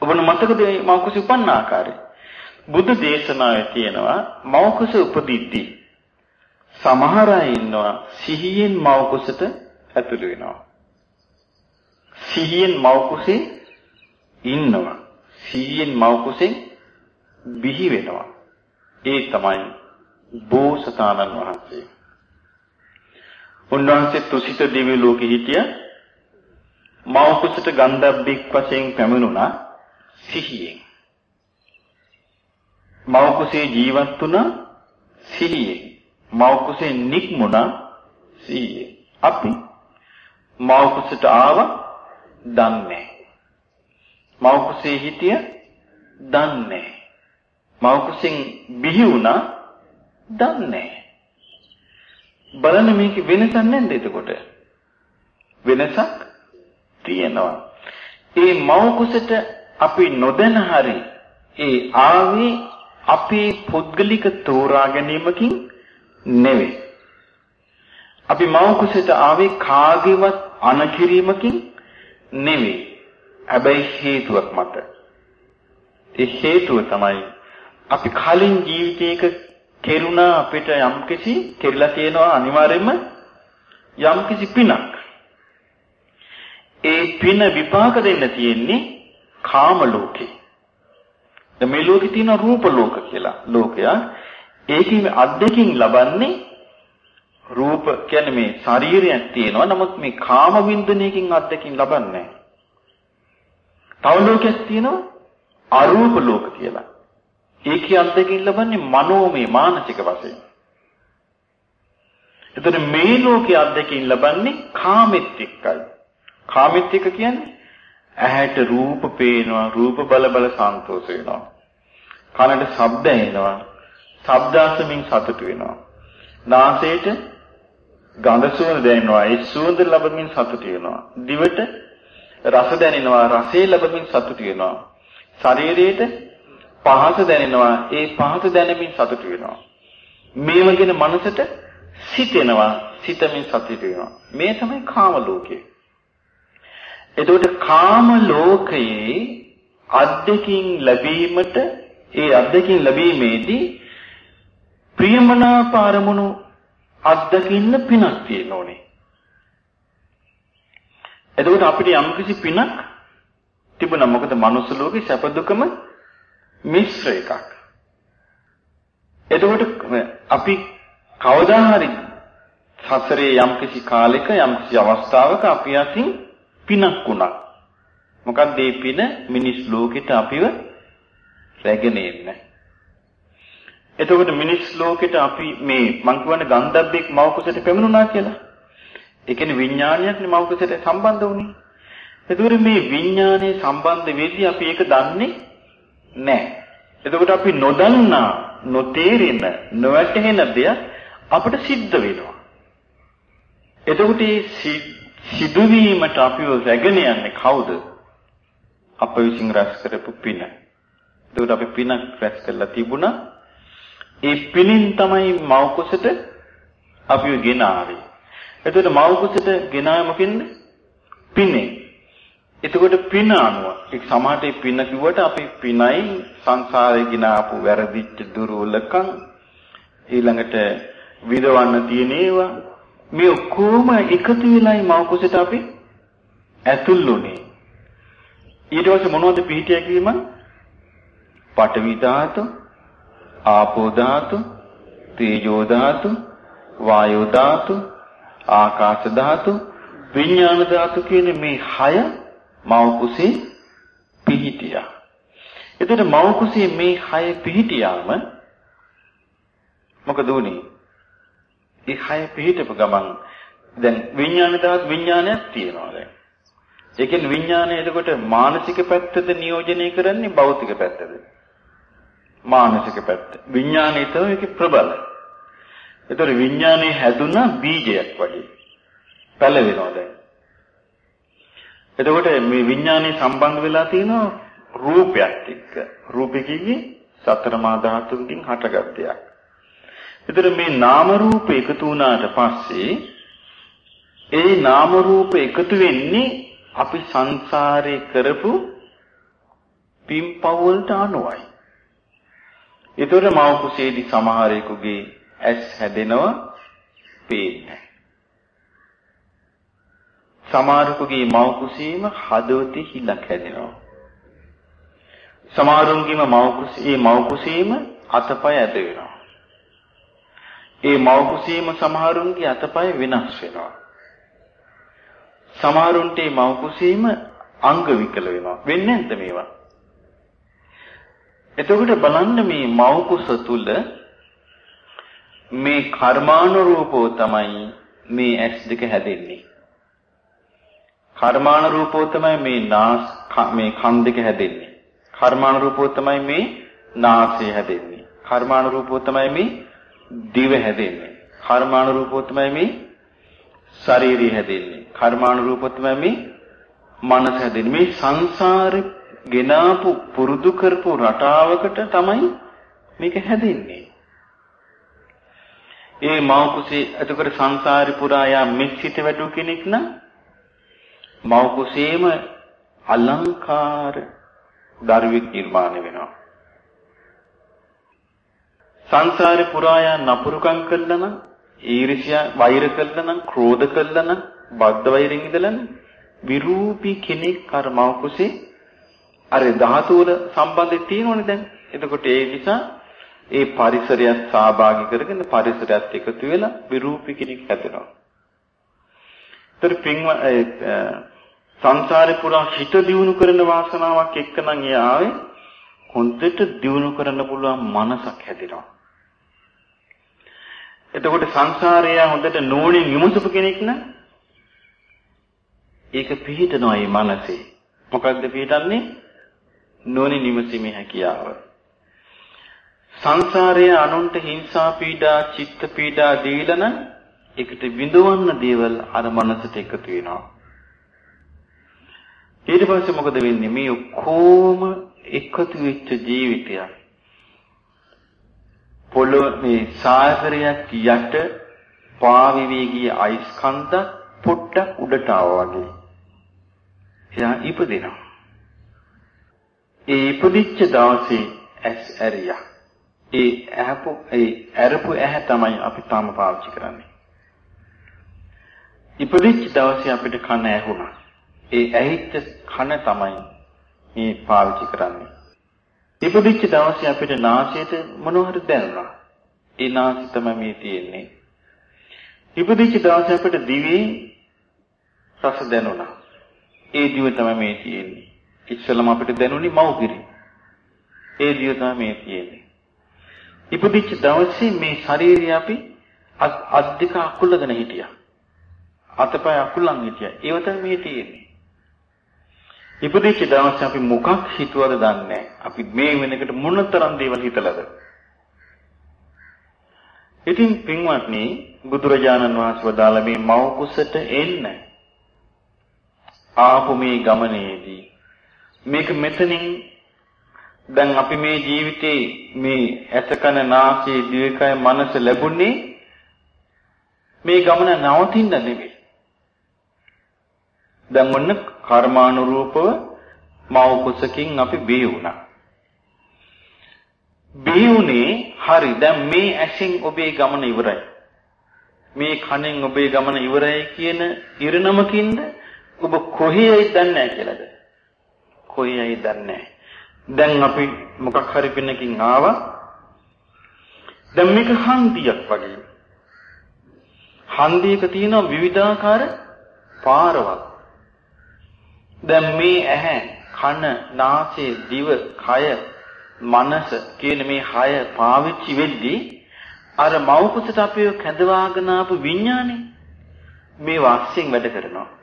B: ඔබන මතකද මව කුස උපන්න ආකාරය? බුදු දේශනාවේ තියෙනවා මව කුස උපදිද්දී සමහර අය ඉන්නවා සිහියෙන් මව කුසට ඇතුළු වෙනවා. සිහියෙන් මව කුසේ ඉන්නවා. සිහියෙන් මව කුසෙන් බිහි වෙනවා. ඒ තමයි බෝසතාණන් වහන්සේ. උන්වහන්සේ තුසිත දිව්‍ය ලෝකෙ හිටිය මව කුසට ගන්ධබ්බෙක් වශයෙන් පැමිණුණා සිහියෙන්. මව කුසේ ජීවත් වුණා සිහියෙන්. මව කුසේ නික්මුණා සිහියෙන්. අපි මව කුසට ආව දන්නේ. මව කුසේ හිටිය දන්නේ. මව කුසෙන් බිහි වුණා දන්නේ. බලන්න මේක වෙනසක් නැද්ද එතකොට? වෙනසක් තියෙනවා. ඒ මව කුසට අපි නොදැන හරි ඒ ආවේ අපේ පුද්ගලික තෝරා ගැනීමකින් නෙවෙයි. අපි මව කුසට ආවේ කාගේවත් අනකිරීමකින් නෙවෙයි. හැබැයි හේතුවක් මත. ඒ හේතුව තමයි අපි කලින් ජීවිතයක කෙරුණා අපිට යම්කිසි කෙරලා තියෙනවා අනිවාර්යයෙන්ම යම්කිසි පිනක්. ඒ පින විපාක දෙන්න තියෙන්නේ කාම ලෝකේ. දැන් මේ ලෝකේ තියෙන රූප ලෝක කියලා ලෝකයක්. ඒකේ අද්දකින් ලබන්නේ රූප කියන්නේ මේ ශරීරයක් තියෙනවා. නමුත් මේ කාම වින්දනයකින් අද්දකින් ලබන්නේ තව ලෝකයක් තියෙනවා අරූප ලෝක කියලා. ඒකේ අද්දකින් ලබන්නේ මනෝමය මානසික වශයෙන්. එතන මේ ලෝකයේ අද්දකින් ලබන්නේ කාමෙත් එක්කයි. කාමෙත් එක්ක කියන්නේ ඇහැට රූප පේනවා රූප බල බල සන්තෝෂ වෙනවා කනට ශබ්ද ඇහෙනවා ශබ්දාසමින් සතුට වෙනවා. නාසයට ගඳ සුවඳ දැනෙනවා. ඒ සුවඳ ලැබමින් සතුට වෙනවා. දිවට රස දැනෙනවා. රසය ලැබමින් සතුට වෙනවා. ශරීරයට පහස දැනෙනවා. ඒ පහස දැනෙමින් සතුට වෙනවා. මේව ගැන මනසට සිතෙනවා. සිතමින් සතුට වෙනවා. මේ තමයි කාම ලෝකේ එතකොට කාම ලෝකයේ අද්දකින් ලැබීමට ඒ අද්දකින් ලැබීමේදී ප්‍රියමනාප අරමුණු අද්දකින්න පිනක් තියෙන්න ඕනේ. එතකොට අපිට යම්කිසි පිනක් තිබුණා මොකද මනුස්ස ලෝකේ සැප දුකම මිශ්‍ර එකක්. එතකොට අපි කවදා හරි සසරේ යම්කිසි කාලයක යම්කිසි අවස්ථාවක අපි අතින් පිනක් වුණා. මොකක්ද මේ පින මිනිස් ලෝකෙට අපිව රැගෙන එන්න. එතකොට මිනිස් ලෝකෙට අපි මේ මං කියවනේ ගන්ධබ්බෙක් මව කුසට පැමිණුණා කියලා. ඒ කියන්නේ විඥානයක් නේ මව කුසට සම්බන්ධ වුණේ. එතකොට මේ විඥානයේ සම්බන්ධ වෙද්දී අපි ඒක දන්නේ නැහැ. එතකොට අපි නොදන්නා, නොතේරෙන, නොවැටහෙන දෙයක් අපිට සිද්ධ වෙනවා. එතකොට මේ සිදුවීමට අපිව රැගෙන යන්නේ කවුද? අප විසින් රැස් කරපු පින. ඒකට අපි පින රැස් කරලා තිබුණා. ඒ පිනින් තමයි මව කුසට අපිව ගෙන ආවේ. එතකොට මව කුසට ගෙන ආව මොකෙන්ද? පිනේ. එතකොට පින අනුව එක් සමාහට පින කිව්වට අපි පිනයි සංසාරේ ගෙන ආපු වැරදිච්ච දුර්වලකම් ඊළඟට විදවන්න තියෙන ඒවා මේ ඔක්කොම එකතු වෙලයි මව කුසට අපි ඇතුල් උනේ. ඊට පස්සේ මොනවද පිහිටිය කියීම? පඨවි ධාතු, ආපෝ ධාතු, තේජෝ ධාතු, වායෝ ධාතු, ආකාශ ධාතු, විඥාන ධාතු කියන මේ හය මව කුසේ පිහිටියා. එතකොට මව කුසේ මේ හය පිහිටියාම මොකද උනේ? ඒ හය පිහිටපු ගමන් දැන් විඥාන දහස් විඥානයක් තියෙනවා දැන්. ඒ කියන්නේ විඥානය එතකොට මානසික පැත්තද නියෝජනය කරන්නේ භෞතික පැත්තද? මානසික පැත්ත. විඥානය තමයි ඒකේ ප්‍රබල. එතකොට විඥානේ හැදුනා බීජයක් වගේ. පැලවෙනවා දැන්. එතකොට මේ විඥානේ සම්බන්ධ වෙලා තියෙනවා රූපයක් එක්ක. රූපෙ කිව්වේ සතර මා ධාතුන්ගෙන් හටගත් දෙයක්. එතකොට මේ නාම රූප එකතු වුණාට පස්සේ ඒ නාම රූප එකතු වෙන්නේ අපි සංසාරේ කරපු පින්පව් වලට අනුවයි. ඒතර මව කුසේදී සමහරෙකුගේ ඇස් හැදෙනවා පේන්නේ. සමහරෙකුගේ මව කුසීම හදවතේ හිලක් හැදෙනවා. සමහරුන්ගේම මව කුසී මව කුසීම අතපය ඇද වෙනවා. ඒ මව කුසීම සමහරුන්ගේ අතපය වෙනස් වෙනවා. සමහරුන්ට මේ මව කුසීම අංග විකල වෙනවා. වෙන්නේ නැද්ද මේවා? එතකොට බලන්න මේ මව කුස තුල මේ කර්මානුරූපෝ තමයි මේ ඇස් දෙක හැදෙන්නේ. කර්මානුරූපෝ තමයි මේ නාස් මේ කන් දෙක හැදෙන්නේ. කර්මානුරූපෝ තමයි මේ නාසය හැදෙන්නේ. කර්මානුරූපෝ තමයි මේ දිව හැදෙන්නේ. කර්මානුරූපෝ තමයි මේ ශරීරය හැදෙන්නේ. කර්මානුරූපව තමයි මේ මනස හැදෙන්නේ. මේ සංසාරේ ගෙනාපු පුරුදු කරපු රටාවකට තමයි මේක හැදෙන්නේ. ඒ මව කුසේ එතකොට සංසාරේ පුරා යා මෙච්චිත වැඩු කෙනෙක් නම් මව කුසේම අලංකාර දරුවෙක් නිර්මාණය වෙනවා. සංසාරේ පුරා යා නපුරුකම් කළා නම් ඊර්ෂ්‍යා වෛර කළා නම් ක්‍රෝධ කළා නම් බද්ධ වෛරෙන් ඉඳලානේ විරූපී කෙනෙක් අර මව කුසේ අර ධාතු වල සම්බන්ධය තියෙනවනේ දැන්. එතකොට ඒ නිසා ඒ පරිසරයත් සහභාගී කරගෙන පරිසරයත් එකතු වෙලා විරූපී කෙනෙක් හැදෙනවා. ඒතර පින්ව සංසාරේ පුරා හිත දියුණු කරන වාසනාවක් එක්කනම් එයා ආවේ හොඳට දියුණු කරන්න පුළුවන් මනසක් හැදෙනවා. එතකොට සංසාරය හොඳට නෝනින් විමුසපු කෙනෙක් නම් ඒක පිහිටනවා මේ මනසේ. මොකද්ද පිහිටන්නේ? නෝනින් විමසීමේ හැකියාව. සංසාරයේ අනුන්ට හිංසා පීඩා චිත්ත පීඩා දීලා නම් ඒකට විඳවන්න දේවල් අර මනසට එකතු වෙනවා. ඊට පස්සේ මොකද වෙන්නේ? මේ ඔක්කොම එකතු වෙච්ච ජීවිතයක්. පොළොව මේ සාගරයක් යට පාවිවි ගිය අයිස්කන්ධ පොට්ටක් උඩට ආවා වගේ. එයා ඉපදෙනවා. ඒ ඉපදිච්ච දවසේ ඇස් ඇරියා. ඒ ඇහපු ඒ ඇරපු ඇහැ තමයි අපි තාම පාවිච්චි කරන්නේ. ඉපදිච්ච දවසේ අපිට කන ඇහුණා. ඒ ඇහිච්ච කන තමයි මේ පාවිච්චි කරන්නේ. ඉපදිච්ච දවසේ අපිට නාසයට මොනව හරි දැනුණා. ඒ නාසය තමයි මේ තියෙන්නේ. ඉපදිච්ච දවසේ අපිට දිවේ රස දැනුණා. ඒ දිව තමයි මේ තියෙන්නේ. ඉස්සෙල්ලම අපිට දැනුනේ මව්කිරි. ඒ දිව තමයි මේ තියෙන්නේ. ඉපදිච්ච දවසේ මේ ශරීරය අපි අත් දෙක අකුල්ලගෙන හිටියා. අතපය අකුල්ලන් හිටියා. ඒව තමයි මේ තියෙන්නේ. ඉපදිච්ච දවසේ අපි මොකක් හිතුවද දන්නේ අපි මේ වෙනකට මොනතරම් දේවල් හිතලාද? ඉතින් පින්වත්නි බුදුරජාණන් වහන්සේ වදාළ මේ මව කුසට එන්න ආපු මේ ගමනේදී මේක මෙතනින් දැන් අපි මේ ජීවිතේ මේ ඇසකන නාසය දිවකය මනස ලැබුණේ මේ ගමන නවතින්න නෙවෙයි දැන් ඔන්න කර්මානුරූපව මව කුසකින් අපි බිහි වුණා. බිහි වුණේ හරි දැන් මේ ඇසින් ඔබේ ගමන ඉවරයි. මේ කනෙන් ඔබේ ගමන ඉවරයි කියන ඉරණමකින්ද ඔබ කොහේයි දන්නේ නැහැ කියලාද? කොහේයි දන්නේ නැහැ. දැන් අපි මොකක් හරි පින්නකින් ආවා. දැන් මේක හන්දියක් වගේ. හන්දියක තියෙන විවිධාකාර පාරවල්. දැන් මේ ඇහැ, කන, නාසය, දිව, කය, මනස කියන මේ හය පාවිච්චි වෙද්දී අර මව්කුසට අපිව කැඳවාගෙන ආපු විඥානේ මේ වාස්යෙන් වැඩ කරනවා.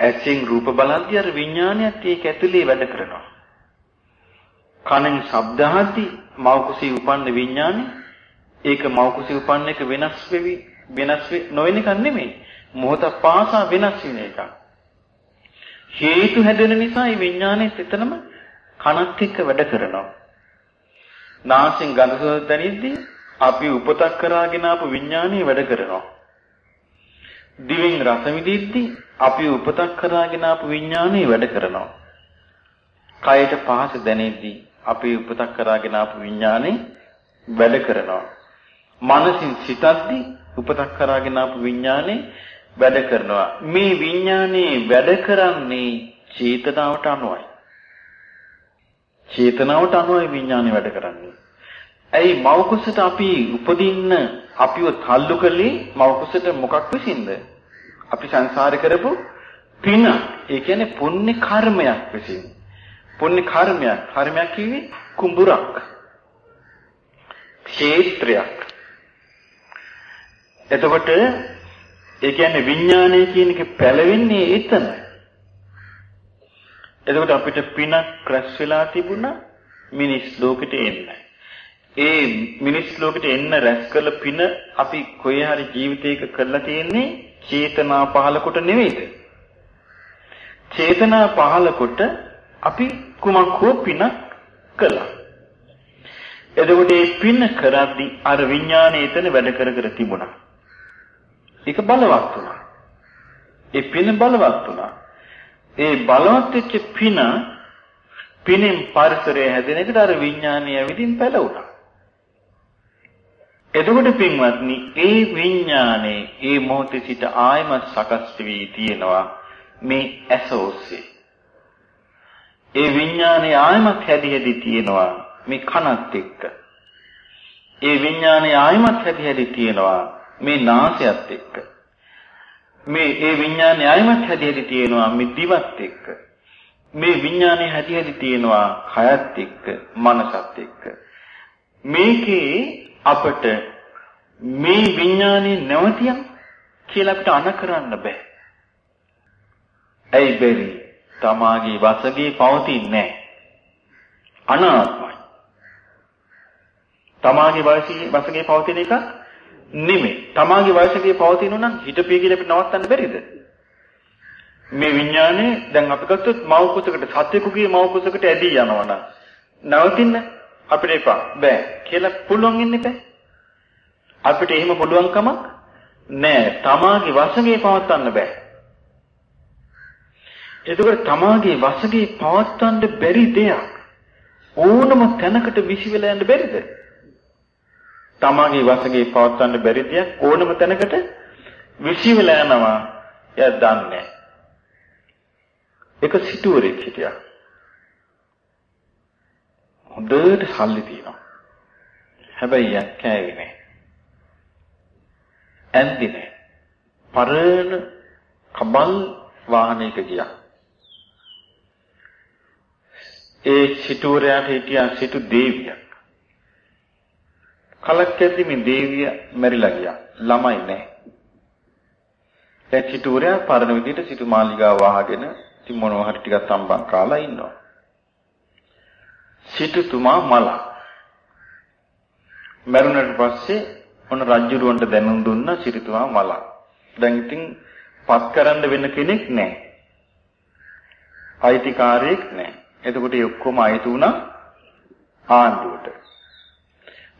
B: ඇසින් රූප බලද්දී අර විඥානයත් ඒක ඇතුලේ වැඩ කරනවා. කනෙන් ශබ්ද අහද්දී මෞකුසී උපන්න විඥානේ ඒක මෞකුසී උපන්න එක වෙනස් වෙවි වෙනස් නොවෙන එකක් නෙමෙයි. මොහොත පාසා වෙනස් වෙන එකක්. හේතු හැදෙන නිසා මේ විඥානේ එතනම කනත් එක්ක වැඩ කරනවා. නාසයෙන් ගඳ සුවඳ දැනෙද්දී අපි උපතක් කරාගෙන ආපු විඥානේ වැඩ කරනවා. දිවෙන් රස විඳිද්දී අපි උපතක් කරාගෙන ආපු විඥානේ වැඩ කරනවා. කයට පහස දැනෙද්දී අපි උපතක් කරාගෙන ආපු විඥානේ වැඩ කරනවා. මනසින් සිතද්දී උපතක් කරාගෙන ආපු විඥානේ වැඩ කරනවා. මේ විඥානේ වැඩ කරන්නේ චේතනාවට අනුවයි. චේතනාවට අනුවයි විඥානේ වැඩ කරන්නේ. ඇයි මෞකසට අපි උපදින්න අපිව තල්ලු කළේ මෞකසට මොකක් විසින්ද? අපි සංසාරේ කරපු පින. ඒ කියන්නේ පුණ්‍ය කර්මයක් විසින්. පුණ්‍ය කර්මයක්. කර්මයක් කිව්වේ කුඹුරක්. ක්ෂේත්‍රයක්. එතකොට ඒ කියන්නේ විඥානය කියන එක පැලවෙන්නේ එතන. එතකොට අපිට පිනක් රැස් වෙලා තිබුණා මිනිස් ලෝකෙට එන්න. ඒ මිනිස් ලෝකෙට එන්න රැස් කළ පින අපි කොහේ හරි ජීවිතයක කරලා තියෙන්නේ චේතනා පහල කොට නෙවෙයිද? චේතනා පහල කොට අපි කුමක් හෝ පිනක් කළා. එතකොට මේ පින කරද්දී අර විඥානය එතන වැඩ කර කර තිබුණා. ඒක බලවත් වුණා. ඒ පින බලවත් වුණා. ඒ බලවත් වෙච්ච පින පිනෙන් පරිසරය හැදෙන එකට අර විඥානය විදිහින් පැලුණා. එතකොට පින්වත්නි ඒ විඥානේ ඒ මොහොතේ සිට ආයම සකස් වී තියෙනවා මේ ඇස ඔස්සේ. ඒ විඥානේ ආයමත් හැදි හැදි තියෙනවා මේ කනත් එක්ක. ඒ විඥානේ ආයමත් හැදි හැදි තියෙනවා මේ නාසයත් එක්ක. මේ ඒ විඥානේ ආයමත් හැදි හැදි තියෙනවා මේ දිවත් එක්ක. මේ විඥානේ හැදි හැදි තියෙනවා කයත් එක්ක, මනසත් එක්ක. මේකේ අපට මේ විඥානේ නැවතියම් කියලා අපිට අන කරන්න බෑ. ඇයි බැරි? තමාගේ වසගේ පවතින්නේ නැහැ. අනාත්මයි. තමාගේ වසගේ වසගේ පවතින එක නෙමෙයි. තමාගේ වසගේ පවතිනු නම් හිතපිය කියලා අපිට නවත්තන්න බැරිද? මේ විඥානේ දැන් අපි ගත්තොත් මව කුසකට සත්‍යකුගේ මව කුසකට ඇදී යනවනම් නවතින්න අපිට එපා බෑ කියලා පුළුවන් ඉන්නේ බෑ. අපිට එහෙම පුළුවන් කමක් නෑ. තමාගේ වශගේ පවත්වන්න බෑ. එතකොට තමාගේ වශගේ පවත්වන්න බැරි දෙයක් ඕනම තැනකට විසි වෙලා යන්න බැරිද? තමාගේ වශගේ පවත්වන්න බැරි දෙයක් ඕනම තැනකට විසි වෙලා යනවා. එයා දන්නේ එක සිටුවරෙක් හිටියා. හොඳට සල්ලි තියෙනවා. හැබැයි යක් කෑවේ නෑ. ඇන්දි නෑ. පරණ කබල් වාහනයක ගියා. ඒ සිටුවරයාට හිටියා සිටු දේවියක්. කලක් ඇද්දි මේ දේවිය මැරිලා ගියා. ළමයි නෑ. දැන් සිටුවරයා පරණ විදිහට සිටු මාලිගාව වහගෙන ඉතින් මොනවා හරි ටිකක් සම්බන් කාලා ඉන්නවා. සිටුතුමා මල. මරුණට පස්සේ ඔන්න රජුරවන්ට දැනුම් දුන්න සිටුතුමා මල. දැන් ඉතින් පත් කරන්න වෙන කෙනෙක් නැහැ. අයිතිකාරයෙක් නැහැ. එතකොට ඒ ඔක්කොම අයිති වුණා ආණ්ඩුවට.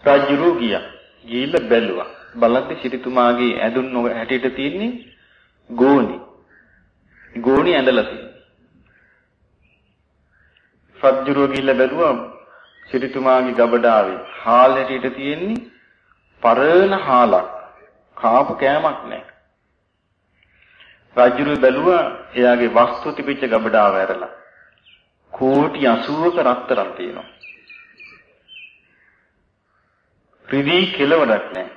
B: රජුරු ගියා. ගිහිල්ලා බැලුවා. බලද්දි සිටුතුමාගේ ඇඳුම් හැටියට තියෙන්නේ ගෝණි. ගෝණි ඇඳලා තියෙනවා. රජුරුව ගිහිල්ලා බැලුවා සිරිතුමාගේ ගබඩාවේ හාල් හැටියට තියෙන්නේ පරණ හාලක්. කාපු කෑමක් නැහැ. රජුරුව බැලුවා එයාගේ වස්තු තිබිච්ච ගබඩාව ඇරලා. කෝටි 80ක රත්තරන් තියෙනවා. රිදී කෙලවරක් නැහැ.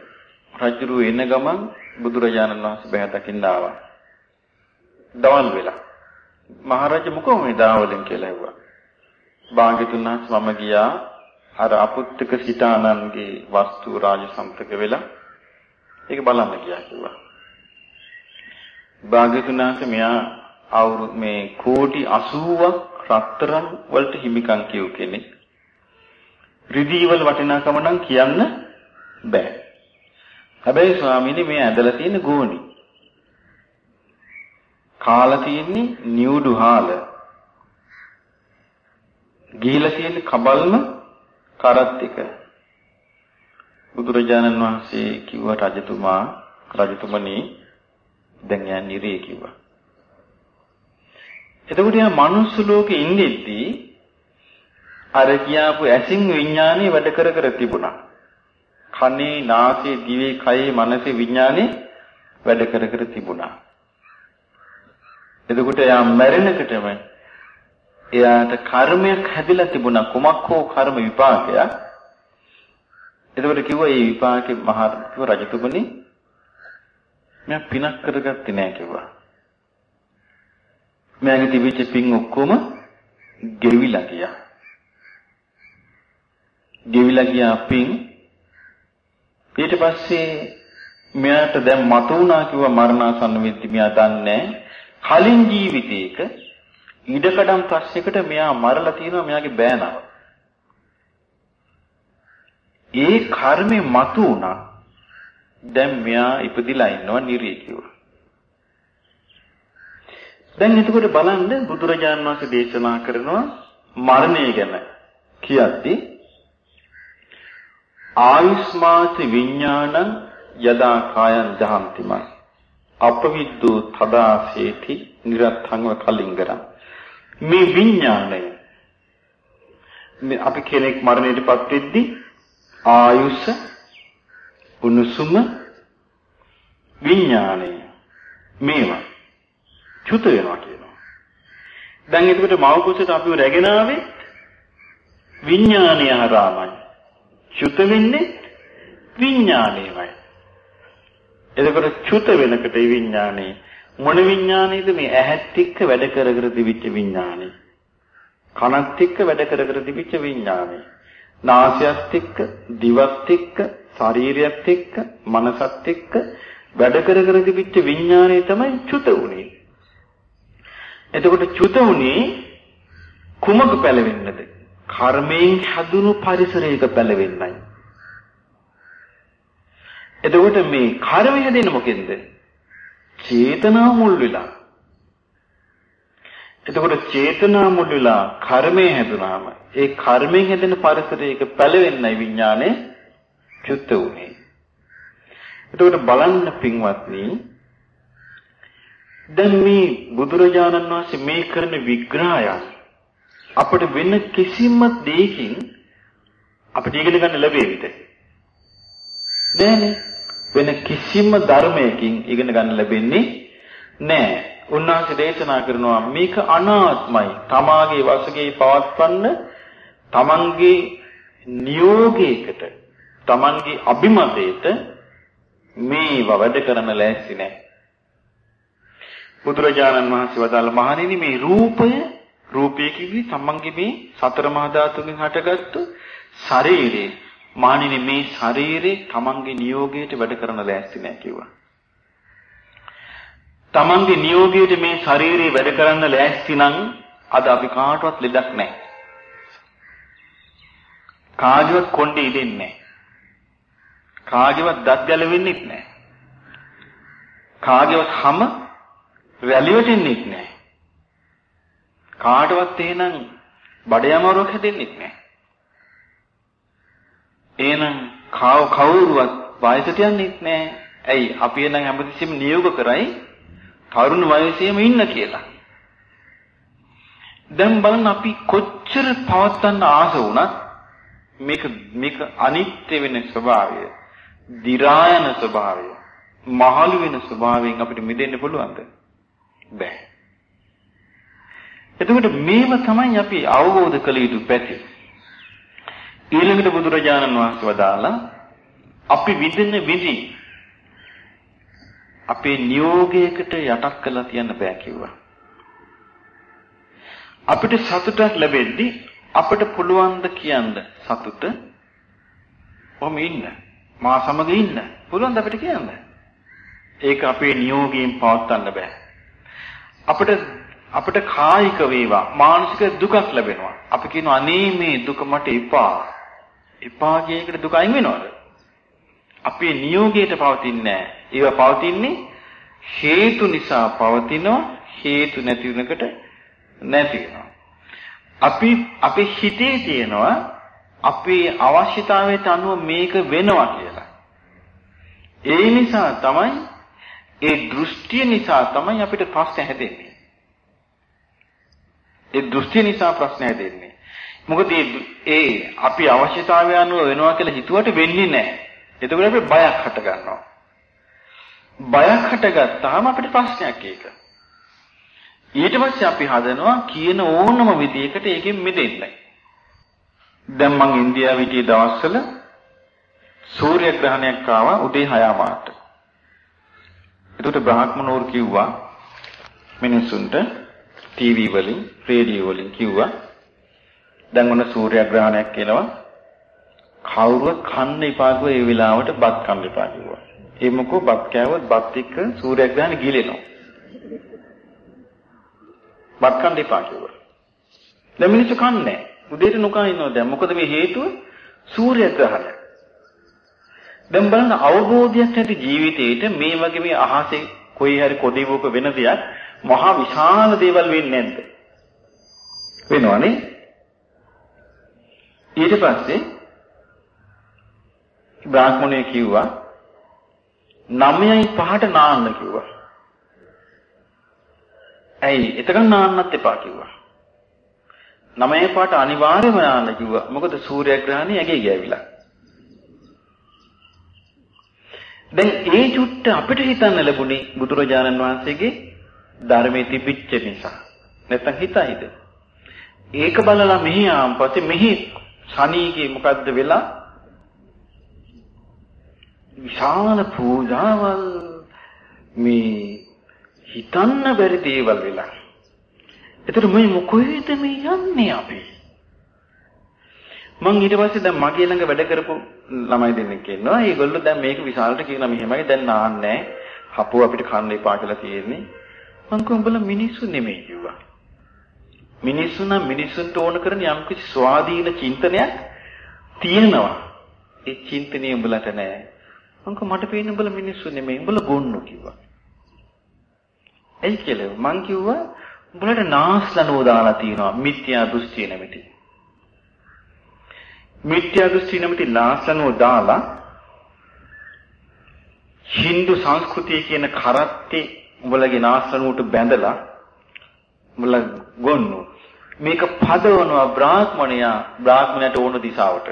B: රජුරුව එන ගමන් බුදුරජාණන් වහන්සේ බහැ දකින්න ආවා. දවල් වෙලා. මහරජා මොකෝ මේ දාවලෙන් කියලා ඇහුවා. භාග්‍යතුන් වහන්සේ මම ගියා අර අපුත්තක සිතානන්ගේ වස්තු රාජ සම්ප්‍රක වෙලා ඒක බලන්න ගියා කිව්වා. භාග්‍යතුන් වහන්සේ මෙයා අවුරු මේ කෝටි 80ක් රත්තරන් වලට හිමිකම් කියු කෙනෙක්. රිදී වල වටිනාකම නම් කියන්න බෑ. හැබැයි ස්වාමීනි මේ ඇදලා තියෙන ගෝණි. කාලා තියෙන්නේ නියුඩු හාල. ගිහිලා තියෙන්නේ කබල්ම කරත් එක. බුදුරජාණන් වහන්සේ කිව්ව රජතුමා රජතුමනි දැන් යන්නේ නිරේ කිව්වා. එතකොට යා මනුස්ස ලෝකේ ඉඳිද්දී අර කියාපු ඇසින් විඥානේ වැඩ කර කර තිබුණා. කනේ, නාසයේ, දිවේ, කයේ, මනසේ විඥානේ වැඩ කර කර තිබුණා. එතකොට යා මැරෙනකොටම එයාට කර්මයක් හැදිලා තිබුණා කුමක් හෝ කර්ම විපාකයක්. එතකොට කිව්වා මේ විපාකේ මහත්ව රජතුමනි මම පිනක් කරගත්තේ නෑ කිව්වා. මගේ තිබිච්ච පින් ඔක්කොම ගෙවිලා ගියා. ගෙවිලා ගියා පින් ඊට පස්සේ මෙයාට දැන් මතු වුණා කිව්වා මරණාසන්න වෙද්දි මෙයා දන්නේ කලින් ජීවිතයක ඉඩකඩම් ප්‍රශ්නයකට මෙයා මරලා තියෙනවා මෙයාගේ බෑනාව. ඒ කර්මේ මතු වුණා. දැන් මෙයා ඉපදිලා ඉන්නවා නිරේ කිව්වා. දැන් එතකොට බලන්න බුදුරජාණන් වහන්සේ දේශනා කරනවා මරණය ගැන කියද්දී ආයුස්මාත විඥානං යදා කායං ජහන්තිමයි අපවිද්දෝ තදාසේති නිරත්තංව කලින්ගරං මේ විඥාණය මේ අපි කෙනෙක් මරණයටපත් වෙද්දී ආයුෂ උණුසුම විඥාණය මේවා චුත වෙනවා කියනවා. දැන් එතකොට මව කුසට අපිව රැගෙන ආවේ විඥාණය හරහාමයි. චුත වෙන්නේ විඥාණයමයි. එතකොට චුත වෙනකොට ඒ විඥාණය මොන විඥාණයද මේ ඇහත් එක්ක වැඩ කර කර දිවිච්ච විඥාණය. කනත් එක්ක වැඩ කර කර දිවිච්ච විඥාණය. නාසයත් එක්ක, දිවත් එක්ක, ශරීරයත් එක්ක, මනසත් එක්ක වැඩ කර කර තිබිච්ච විඥානය තමයි චුත උනේ. එතකොට චුත උනේ කුමක පැලවෙන්නද? කර්මයෙන් හැදුණු පරිසරයක පැලවෙන්නයි. එතකොට මේ කර්මය හැදෙන්නේ මොකෙන්ද? චේතනා මුල් වෙලා. එතකොට චේතනා මුල් වෙලා කර්මය හැදුනාම ඒ කර්මයෙන් හැදෙන පරිසරයක පැලවෙන්නයි විඥානේ චුත උනේ. එතකොට බලන්න පින්වත්නි දැන් මේ බුදුරජාණන් වහන්සේ මේ කරන විග්‍රහයන් අපිට වෙන කිසිම දෙයකින් අපිට ඉගෙන ගන්න ලැබෙවිද? නෑනේ. වෙන කිසිම ධර්මයකින් ඉගෙන ගන්න ලැබෙන්නේ නෑ. උන්වහන්සේ දේශනා කරනවා මේක අනාත්මයි. තමාගේ වශයෙන් පවත්වන්න තමන්ගේ නියෝගයකට තමන්ගේ අභිමතයට මේව වැඩ කරන්න ලෑස්ති නැහැ. බුදුරජාණන් වහන්සේ වදාළ මහණෙනි මේ රූපය රූපය කිව්වේ තමන්ගේ මේ සතර මහා ධාතුන්ගෙන් හටගත්තු ශරීරේ මහණෙනි මේ ශරීරේ තමන්ගේ නියෝගයට වැඩ කරන්න ලෑස්ති නැහැ කිව්වා. තමන්ගේ නියෝගයට මේ ශරීරේ වැඩ කරන්න ලෑස්ති නම් අද අපි කාටවත් ලෙඩක් නැහැ. කාගේවත් කොණ්ඩේ ඉදෙන්නේ නැහැ. කාගේවත් දත් ගැලවෙන්නේ නැහැ. කාගේවත් හැම වැලියටෙන්නේ නැහැ. කාටවත් එහෙනම් බඩයමරුවක් හැදෙන්නේ නැහැ. එහෙනම් කව කවුරුවත් වයසට යන්නේ නැහැ. ඇයි අපි එහෙනම් හැමතිස්සෙම නියෝග කරයි තරුණ වයසේම ඉන්න කියලා. දැන් බලන්න අපි කොච්චර පවත්වන්න ආස වුණත් මේක මේක අනිත්‍ය වෙන ස්වභාවය, දි รา යන ස්වභාවය, මහලු වෙන ස්වභාවයෙන් අපිට මිදෙන්න පුළුවන්ද? බෑ. එතකොට මේව තමයි අපි අවබෝධ කළ යුතු පැති. ඊළඟට බුදුරජාණන් වහන්සේ වදාලා අපි විඳින විඳි අපේ නියෝගයකට යටක් කරලා තියන්න බෑ කිව්වා. අපිට සතුටක් ලැබෙද්දී අපිට පුළුවන් ද කියන්න සතුට ඔහම ඉන්න මා සමග ඉන්න පුළුවන් අපිට කියන්න. ඒක අපේ නියෝගයෙන් පවත්වන්න බෑ. අපිට අපිට කායික වේවා මානසික දුකක් ලැබෙනවා. අපි කියනවා අනේ මේ දුක මට එපා. එපා කියන එකට දුක අයින් වෙනවද? අපේ නියෝගයට පවතින්නේ නැහැ. ඒවා පවතින්නේ හේතු නිසා පවතිනවා හේතු නැති වෙනකොට නැති වෙනවා. අපි අපේ හිතේ තියෙනවා අපේ අවශ්‍යතාවයට අනුව මේක වෙනවා කියලා. ඒ නිසා තමයි ඒ දෘෂ්ටිය නිසා තමයි අපිට ප්‍රශ්න හැදෙන්නේ. ඒ දෘෂ්ටිය නිසා ප්‍රශ්න හැදෙන්නේ. මොකද ඒ අපි අවශ්‍යතාවය අනුව වෙනවා කියලා හිතුවට වෙන්නේ නැහැ. එතකොට අපි බයක් හට ගන්නවා. බයක් හටගත්තාම අපිට ප්‍රශ්නයක් ඒක. ඊට පස්සේ අපි හදනවා කියන ඕනම විදියකට ඒකෙන් මිදෙන්න. දැන් මං ඉන්දියාවේ හිටිය දවස්වල සූර්ය ග්‍රහණයක් ආවා උදේ 6 මාට. එතකොට බ්‍රාහ්මණෝරු කිව්වා මිනිසුන්ට ටීවී වලින් රේඩියෝ වලින් කිව්වා දැන් ඔන්න සූර්ය ග්‍රහණයක් එනවා කවුරුවත් කන්න එපා කිව්වා ඒ වෙලාවට බත් කන්න එපා කිව්වා. ඒ මොකෝ බත් කෑවොත් බත් එක්ක සූර්යග්‍රහණය ගිලෙනවා. බත් කන්න එපා කිව්වා. දැන් මිනිස්සු කන්නේ උදේට නොකා ඉන්නවා දැන්. මොකද මේ හේතුව සූර්යග්‍රහණය. දැන් බලන්න අවබෝධයක් නැති ජීවිතේට මේ වගේ මේ අහසේ කොයි හරි කොදිවක වෙන දෙයක් මහා විශාල දේවල් වෙන්නේ නැද්ද? වෙනවනේ. ඊට පස්සේ බ්‍රාහ්මණය කිව්වා 9යි 5ට නාන්න කිව්වා. ඇයි? එතකන් නාන්නත් එපා කිව්වා. 9යි 5ට අනිවාර්යයෙන්ම නාන්න කිව්වා. මොකද සූර්යග්‍රහණය ඇගේ ගෑවිලා. දැන් ඒ චුට්ට අපිට හිතන්න ලැබුණේ බුදුරජාණන් වහන්සේගේ ධර්මයේ තිබිච්ච නිසා. නැත්තම් හිතයිද? ඒක බලලා මෙහි ආම් පස්සේ මෙහි ශනීගේ මොකද්ද වෙලා විශාල පූජාවල් මේ හිතන්න බැරි දේවල් වෙලා. ඒතර මේ මොකෙද මේ යන්නේ අපි? මං ඊට පස්සේ දැන් මගේ ළඟ වැඩ කරපු ළමයි දෙන්නෙක් ඉන්නවා. ඒගොල්ලෝ දැන් මේක විශාලට කියනවා මෙහෙමයි දැන් නාන්නේ හපුව අපිට කන්න එපා කියලා තියෙන්නේ. මං කොහොඹලා මිනිස්සු නෙමෙයි කිව්වා. මිනිස්සු නම් මිනිස්සුන්ට ඕන කරන යම්කිසි ස්වාධීන චින්තනයක් තියෙනවා. ඒ චින්තනය උඹලට නෑ. මං කව මට පේන්නේ උඹලා මිනිස්සු නෙමෙයි උඹලා ගොන්නු කිව්වා. ඇයි කියලා මං කිව්වා උඹලට නාස්ලනෝ දාලා තියෙනවා මිත්‍යා දෘෂ්ටිය නැමැති. මිත්‍යා දෘෂ්ටි නැමැති නාස්ලනෝ දාලා Hindu සංස්කෘතිය කියන කරත්තේ උඹලගේ නාස්ලනුවට බැඳලා උඹලා ගොන්නු මේක පදවනවා බ්‍රාහ්මණයා බ්‍රාහ්මණයට ඕන දිශාවට.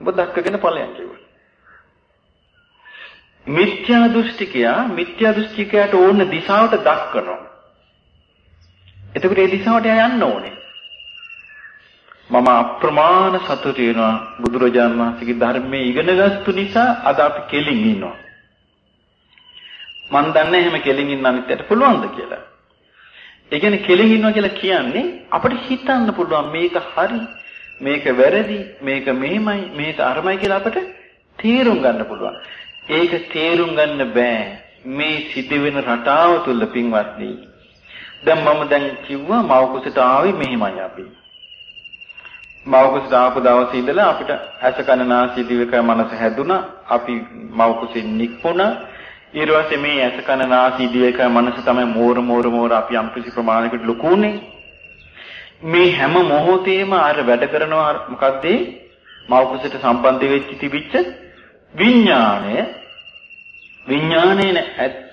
B: ඔබ දක්කගෙන ඵලයන් කිව්වා. මිත්‍යා දෘෂ්ටිකයා මිත්‍යා දෘෂ්ටිකයාට ඕන දිශාවට දක්වනවා. එතකොට ඒ දිශාවට යන්න ඕනේ. මම අප්‍රමාණ සතුටු වෙනවා බුදුරජාණන් වහන්සේගේ ධර්මයේ ඉගෙනගත්තු නිසා අද අපි කෙලින් ඉන්නවා. මන් දන්නේ එහෙම කෙලින් ඉන්න අනිත්යට පුළුවන්ද කියලා. ඒ කියන්නේ කෙලින් ඉන්නවා කියලා කියන්නේ අපිට හිතන්න පුළුවන් මේක හරි මේක වැරදි මේක මෙහෙමයි මේක අරමයි කියලා අපිට තීරුම් ගන්න පුළුවන්. ඒක තේරුම් ගන්න බෑ මේ සිදුවෙන රටාව තුල පින්වත්නි. දැන් මම දැන් කිව්වා මව කුසට ආවේ මෙහිමයි අපි. මව කුසට ආපු දවසේ ඉඳලා අපිට ඇස කන නාසය දිවකය මනස හැදුනා. අපි මව කුසෙන් නික්මුණා. ඊට පස්සේ මේ ඇස කන නාසය දිවකය මනස තමයි මෝර මෝර මෝර අපි යම් කිසි ප්‍රමාණයකට ලොකුනේ. මේ හැම මොහොතේම අර වැඩ කරනවා මොකද්ද? මව කුසට සම්බන්ධ වෙච්ච තිබිච්ච විඥාණය විඥාණය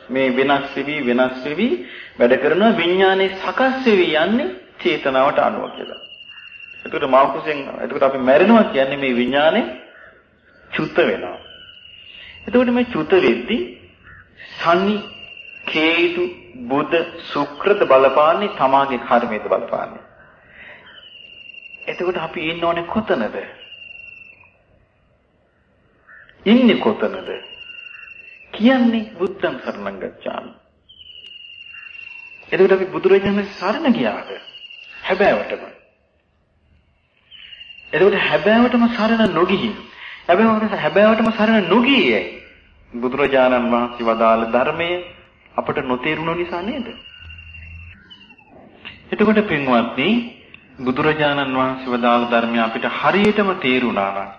B: මේ වෙනස් වෙවි වෙනස් වෙවි වැඩ කරන විඥානේ සකස් වෙවි යන්නේ චේතනාවට අනුව කියලා. එතකොට මාකුසෙන් එතකොට අපි මැරෙනවා කියන්නේ මේ විඥානේ චුත වෙනවා. එතකොට මේ චුත වෙද්දී සනි කේතු බුද්ධ සුක්‍රත බලපාන්නේ තමාගේ කර්මයට බලපාන්නේ. එතකොට අපි ඉන්න ඕනේ කොතනද? ඉන්නේ කොතනද? කියන්නේ බුද්ධං සරණං ගච්ඡාමි. එතකොට අපි බුදුරජාණන් සරණ ගියාද? හැබෑවටම. එතකොට හැබෑවටම සරණ නොගිහින් හැබෑවට හැබෑවටම සරණ නොගියේ බුදුරජාණන් වහන්සේ වදාළ ධර්මයේ අපට නොතේරුණ නිසා නේද? එතකොට පින්වත්නි බුදුරජාණන් වහන්සේ වදාළ ධර්මය අපිට හරියටම තේරුණා නම්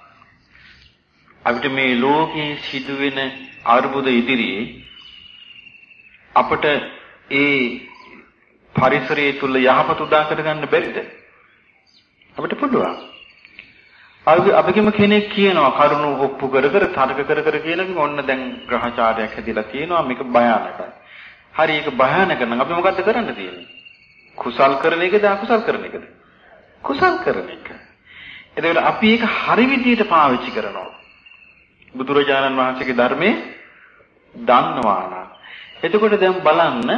B: අපිට මේ ලෝකයේ සිදුවෙන අර්බුද ඉදිරියේ අපට ඒ පරිසරය තුල යහපත උදා කරගන්න බැරිද? අපිට පුළුවන්. අපිගේම කෙනෙක් කියනවා කරුණු ඔප්පු කර කර තර්ක කර කර කියනකින් ඔන්න දැන් ග්‍රහචාරයක් හැදිලා තියෙනවා මේක භයානකයි. හරි ඒක භයානක නම් අපි මොකද්ද කරන්න තියෙන්නේ? කුසල් කරන එකද අකුසල් කරන එකද? කුසල් කරන එක. එතකොට අපි ඒක හරි විදිහට පාවිච්චි කරනවා. බුදුරජාණන් වහන්සේගේ ධර්මයේ දන්නවා නම්. එතකොට දැන් බලන්න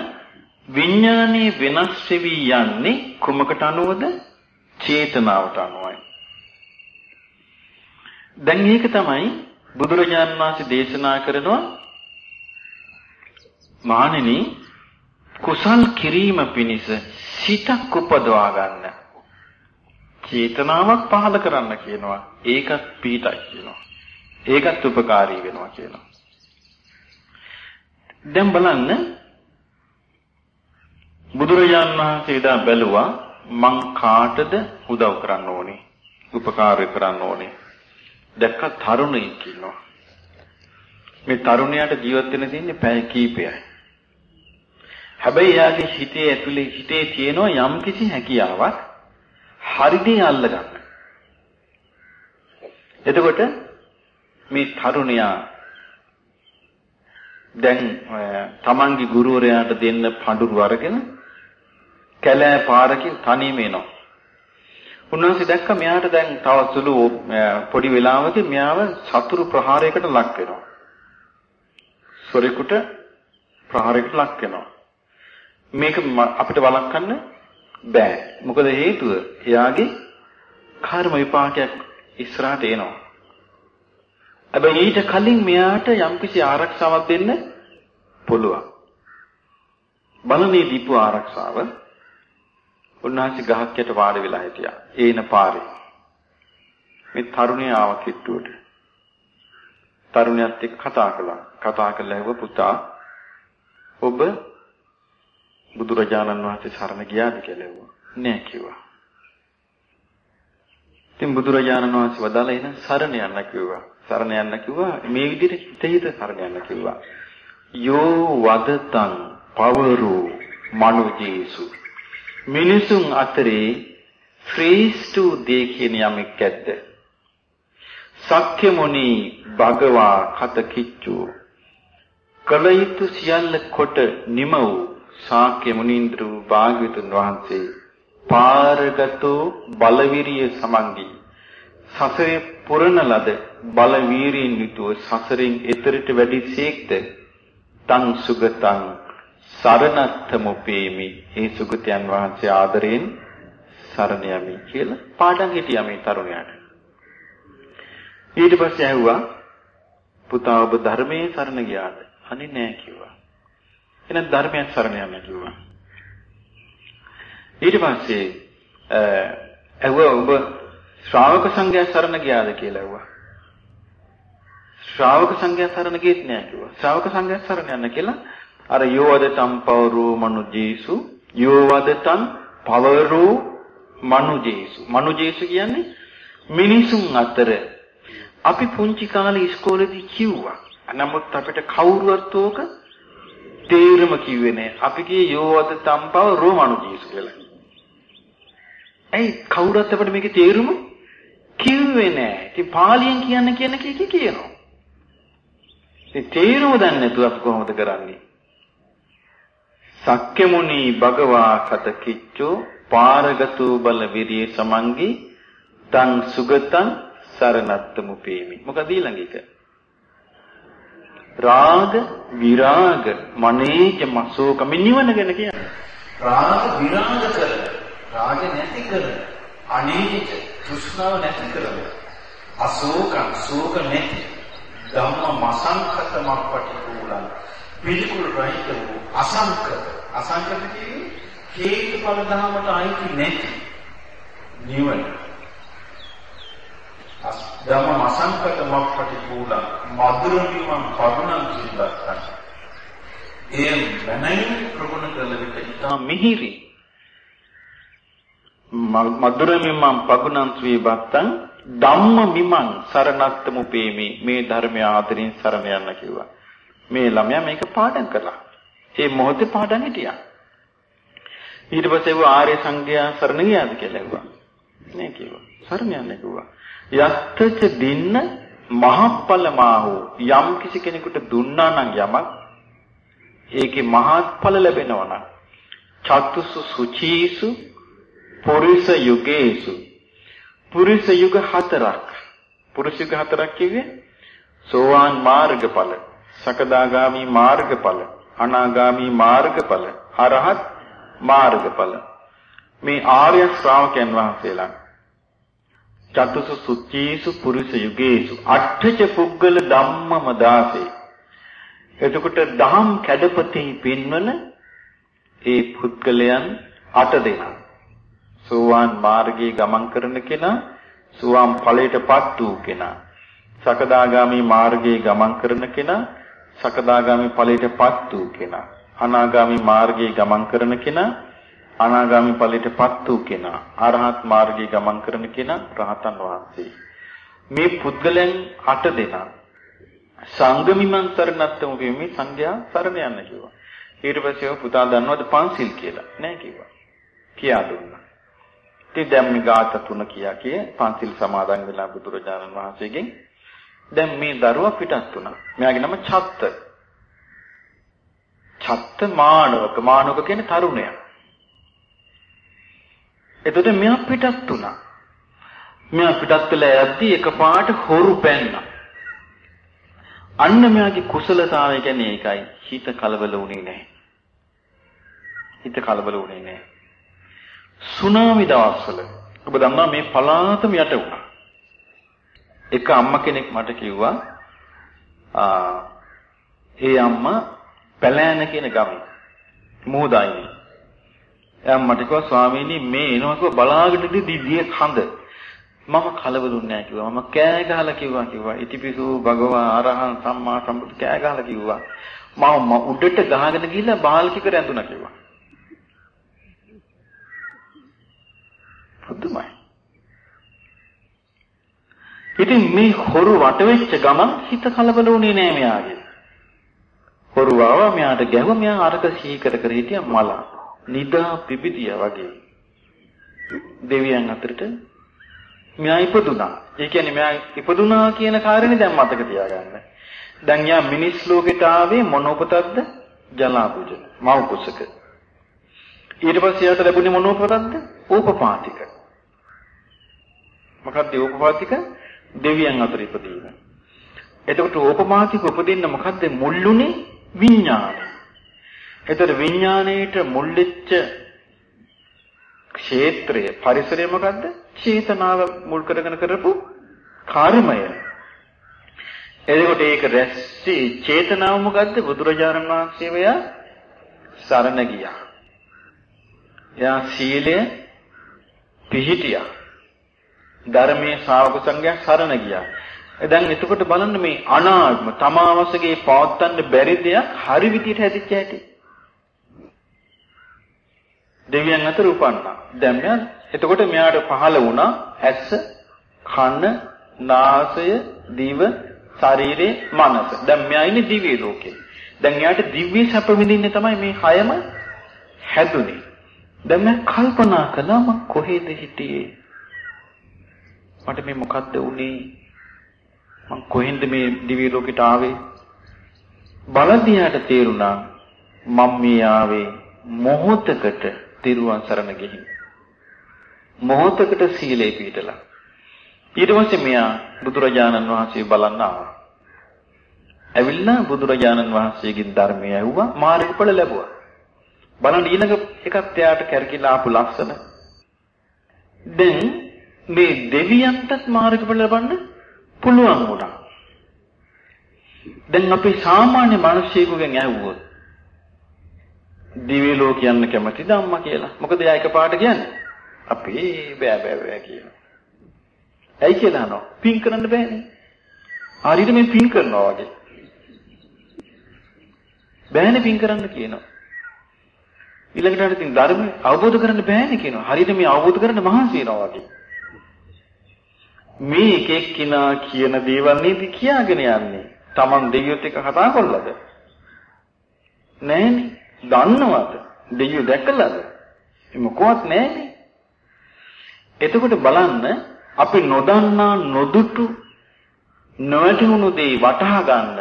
B: විඥානයේ වෙනස් වෙවි යන්නේ කුමකට අනුවද? චේතනාවට අනුවයි. දැන් මේක තමයි බුදුරජාණන් වහන්සේ දේශනා කරනවා මානෙනි කුසල් කිරීම පිණිස සිතක් උපදවා ගන්න. චේතනාවක් පහළ කරන්න කියනවා. ඒකත් පිටයි කියනවා. ඒකත් උපකාරී වෙනවා කියනවා. දැන් බලන්න බුදුරජාණන් වහන්සේ දා බැලුවා මං කාටද උදව් කරන්න ඕනේ? උපකාර කරන්න ඕනේ? දැක්ක තරුණයෙක් ඉන්නවා. මේ තරුණයාට ජීවත් වෙන්න තියෙන්නේ පැය කීපයයි. හැබැයි එයාගේ හිතේ ඇතුලේ හිතේ තියෙන යම්කිසි හැකියාවක් හරිදී අල්ලගන්න. එතකොට මේ තරුණයා දැන් තමන්ගේ ගුරුවරයාට දෙන්න පඳුරු අරගෙන කැලෑ පාරකින් තනියම එනවා. උන්වහන්සේ දැක්ක මෙයාට දැන් තව සුළු පොඩි වෙලාවකින් මෙයාව සතුරු ප්‍රහාරයකට ලක් වෙනවා. සොරෙකුට ප්‍රහාරයකට ලක් වෙනවා. මේක අපිට වළක්වන්න බෑ. මොකද හේතුව එයාගේ කර්ම විපාකයක් ඉස්සරහට එනවා. හැබැයි ඊට කලින් මෙයාට යම්කිසි ආරක්ෂාවක් දෙන්න පුළුවන්. බලනේ දීපු ආරක්ෂාව උන්වහන්සේ ගහක් යට වාඩි වෙලා හිටියා. ඒන පාරේ. මේ තරුණිය ආව කිට්ටුවට. තරුණියත් එක්ක කතා කළා. කතා කළා ඇහුව පුතා ඔබ බුදුරජාණන් වහන්සේ සරණ ගියාද කියලා ඇහුවා. නෑ කිව්වා. ඉතින් බුදුරජාණන් වහන්සේ වදාලා එන සරණ යන්න කිව්වා. සරණ යන්න කිව්වා මේ විදිහට හිත හිත සරණ යන්න කිව්වා. යෝ වදතං පවරු මනුජේසු මිනිසුන් අතරේ ශ්‍රේෂ්ඨ දේ කියන යමෙක් ඇද්ද? සක්්‍ය මුනි භගවා කත කිච්චු කලයිතු සියල්ල කොට නිම වූ ශාක්‍ය මුනිඳුර භාග්‍යතුන් වහන්සේ පාරගතෝ බලවිරිය සමංගී සසරේ පුරන ලද බල වීරියෙන් යුතුව සසරින් එතරට වැඩි සීක්ත තං සුගතං සරණත්තමුපේමි ඒ සුගතයන් වහන්සේ ආදරයෙන් සරණ යමි කියලා පාඩම් හිටියා මේ තරුණයාට. ඊට පස්සේ ඇහුවා පුතා ඔබ ධර්මයේ සරණ ගියාද? අනේ නෑ කිව්වා. එහෙනම් ධර්මයෙන් සරණ යන්න කිව්වා. ඊට පස්සේ ඇහුවා ඔබ ශ්‍රාවක සංඝයා සරණ ගියාද කියලා ඇහුවා. ශ්‍රාවක සංඝයා සරණ ගියෙත් නෑ කිව්වා. ශ්‍රාවක සංඝයා සරණ යන්න කියලා අර යෝවදතම් පවරෝ මනුජේසු යෝවදතම් පවරෝ මනුජේසු මනුජේසු කියන්නේ මිනිසුන් අතර. අපි පුංචි කාලේ ඉස්කෝලේදී කිව්වා. නමුත් අපිට කවුරුවත් ඕක තේරෙම කිව්වේ නෑ. අපි කියේ යෝවදතම් පවරෝ මනුජේසු කියලා. ඇයි කවුරුත් අපිට මේකේ තේරුම කිව්වේ නෑ. ඉතින් පාලියෙන් කියන්න කියන කී කියනවා. ඉතින් තේරුම දන්නේ නැතුව අපි කොහොමද කරන්නේ? සක්්‍යමුනි භගවා කත කිච්චෝ පාරගතු බල විරිය සමංගි තං සුගතං සරණත්තමුපේමි මොකද ඊළඟ එක? රාග විරාග මනේජ මසෝක මිනිවන ගැන කියන්නේ.
A: රාග විරාග කර රාග නැති කර අනේජ තෘෂ්ණාව නැති කර අශෝක ශෝක නැති ධම්ම මසංකත මප්පටිකූලං පිළිකුල් රහිත වූ අසංකත. අසංකත කියන්නේ හේතුඵල ධර්මයට අයිති නැති නිවන. ධම්ම අසංකත මප්පටි කූල මధుරමිමං පරුණං සිල්ලස්සං ඒ මනයි ප්‍රගුණ කළ විට ඉතා මිහිරි.
B: මధుරමිමං පගුණං ශ්‍රී බත්තං ධම්ම මිමං සරණත්තම උපේමි මේ ධර්මය ආදරින් සරණ යන්න කිව්වා. මේ ළමයා මේක පාඩම් කළා. ඒ මොහොතේ පාඩම් හිටියා. ඊට පස්සේ වූ ආර්ය සංඝයා සරණ ගියාද කියලා ඇහුවා. නේ කිව්වා. සරණ යන්න කිව්වා යත්තච දින්න මහප්පලමාහු යම් කිසි කෙනෙකුට දුන්නා නම් යමක් ඒකේ මහත්ඵල ලැබෙනවා නම් චතුසු සුචීසු පුරිස යුගේසු. පුරිස යුග හතරක්. පුරිස යුග හතරක් කිව්වේ සෝවාන් මාර්ගඵල. සකදාගාමි මාර්ගඵල අනාගාමි මාර්ගඵල අරහත් මාර්ගඵල. මේ ආර්ය ශ්‍රාවකයන් වහන්සේලා චතුසු සුච්චීසු පුරුෂ යුගේසු අට්ඨච පුද්ගල ධම්මම දාසේ. එතකොට දහම් කැඩපතෙහි පින්වන ඒ පුද්ගලයන් අට දෙනා. සෝවාන් මාර්ගයේ ගමන් කරන කෙනා සෝවාන් ඵලයටපත් වූ කෙනා සකදාගාමි මාර්ගයේ ගමන් කරන කෙනා සකදාගාමි ඵලයටපත් වූ කෙනා අනාගාමි මාර්ගයේ ගමන් කරන කෙනා අනාගාමි ඵලයටපත් වූ කෙනා අරහත් මාර්ගයේ ගමන් කරන කෙනා රහතන් වහන්සේ. මේ පුද්ගලයන් අට දෙනා සංගමිමන් සරණත්තම වෙමි සංඝයා සරණ යන්න කිව්වා. ඊට පස්සේ පුතා දන්නවද පන්සිල් කියලා? නෑ කිව්වා. කියා දුන්නා. ඉතින් දැන් මේ ගාත තුන කියා කිය පන්සිල් සමාදන් වෙලා බුදුරජාණන් වහන්සේගෙන් දැන් මේ දරුවා පිටත් වුණා මෙයාගේ නම චත්ත චත්ත මානවක මානවක කියන්නේ තරුණයා එතකොට මෙයා පිටත් වුණා. මෙයා පිටත් වෙලා යද්දී එකපාරට හොරු පැන්නා. අන්න මෙයාගේ කුසලතාවය කියන්නේ ඒකයි. හිත කලබල වුණේ නැහැ. හිත කලබල වුණේ නැහැ. සුනාමි දවස්වල ඔබ දන්නා මේ පලාතම යට වුණා. එක අම්මා කෙනෙක් මට කිව්වා ආ ඒ අම්මා පැලෑන කියන ගමේ මූදායිනේ එයා මට කිව්වා ස්වාමීනි මේ එනවා කිව්වා බලාගෙන දිදිය කඳ. මම කලබලුන්නේ නැහැ කිව්වා. මම කෑ ගහලා කිව්වා කිව්වා. ඉතිපිසු භගවා අරහං සම්මා සම්බුදු කෑ ගහලා කිව්වා. මම උඩට ගහගෙන ගිහිල්ලා බාල්කික රැඳුණා කිව්වා. පුදුමයි. ඉතින් මේ හොරු වට වෙච්ච ගමන් හිත කලබල වුණේ නෑ මෙයාගේ. හොරු ආවා මෙයාට ගැහුවා මෙයා අරක සීකර කර හිටියා මලා. නිදා පිපිදියා වගේ දෙවියන් අතරට මෙයා ඉපදුනා. ඒ කියන්නේ මෙයා ඉපදුනා කියන කාරණේ දැන් මතක තියාගන්න. දැන් යා මිනිස් ලෝකෙට ආවේ මොන උපතක්ද? ජලාපුජ. මව් කුසක. ඊට පස්සේ යාට ලැබුණේ මොන උපතක්ද? ඕපපාතික. මොකක්ද ඕපපාතික? දෙවියන් අතර ඉපදීම. එතකොට ඕපමාතික උපදින්න මොකද්ද මුල්ුනේ? විඥානය. එතකොට විඥාණයට මුල් වෙච්ච ක්ෂේත්‍රය පරිසරය මොකද්ද? චේතනාව මුල් කරගෙන කරපු කර්මය. එතකොට ඒක රැස්සි චේතනාව මොකද්ද? බුදුරජාණන් වහන්සේ මෙයා සරණ ගියා. එයා සීලය පිහිටියා. ධර්මයේ ශ්‍රාවක සංඝයා සරණ ගියා. දැන් එතකොට බලන්න මේ අනාත්ම තමාවසගේ පවත්තන්න බැරි දෙයක් හරි විදියට හැදිච්ච හැටි. දෙවියන් අතර උපන්නා. දැන් මෙයා එතකොට මෙයාට පහළ වුණා ඇස, කන, නාසය, දිව, ශරීරේ, මනස. දැන් මෙයා ඉන්නේ දිව්‍ය ලෝකේ. දැන් එයාට දිව්‍ය සැප විඳින්නේ තමයි මේ හයම හැදුනේ. දැන් මම කල්පනා කළා මම කොහෙද හිටියේ? මට මේ මොකද්ද වුනේ? මං කොහෙන්ද මේ දිව්‍ය ලෝකෙට ආවේ? බලදියාට තේරුණා මම මේ ආවේ මොහොතකට තිරුවන් සරණ ගිහින් මොහොතකට සීලේ පිළිතලා ඊට පස්සේ මෙයා බුදුරජාණන් වහන්සේ බලන්න ආවා. ඇවිල්ලා බුදුරජාණන් වහන්සේගෙන් ධර්මය ඇහුවා මාර්ගඵල ලැබුවා. බලන්න ඊළඟ එකත් එයාට කැරකිලා ආපු ලස්සන. දැන් මේ දෙවියන්ටත් මාර්ගඵල ලබන්න පුළුවන් වුණා. දැන් අපි සාමාන්‍ය මිනිස්සෙකුගෙන් ඇහුවොත් දිව්‍ය ලෝක යන්න කැමතිද අම්මා කියලා. මොකද එයා එකපාරට කියන්නේ අපි බෑ බෑ බෑ කියනවා. ඇයි කියලා අහනවා. පින් කරන්න බෑනේ. හරියට මේ පින් කරනවා වගේ. බෑනේ පින් කරන්න කියනවා. ඊළඟට ඉතින් ධර්ම අවබෝධ කරන්න බෑනේ කියනවා. හරියට මේ අවබෝධ කරන්න මහන්සි වෙනවා වගේ. මේ එක එක්කිනා කියන දේවල් නේද කියාගෙන යන්නේ. Taman දෙවියොත් එක්ක කතා කරලාද? නෑනේ. දන්නවද? දෙවියෝ දැකලාද? මොකවත් නෑනේ. එතකොට බලන්න අපි නොදන්නා නොදුටු නොවැටුණු දේ වටහා ගන්න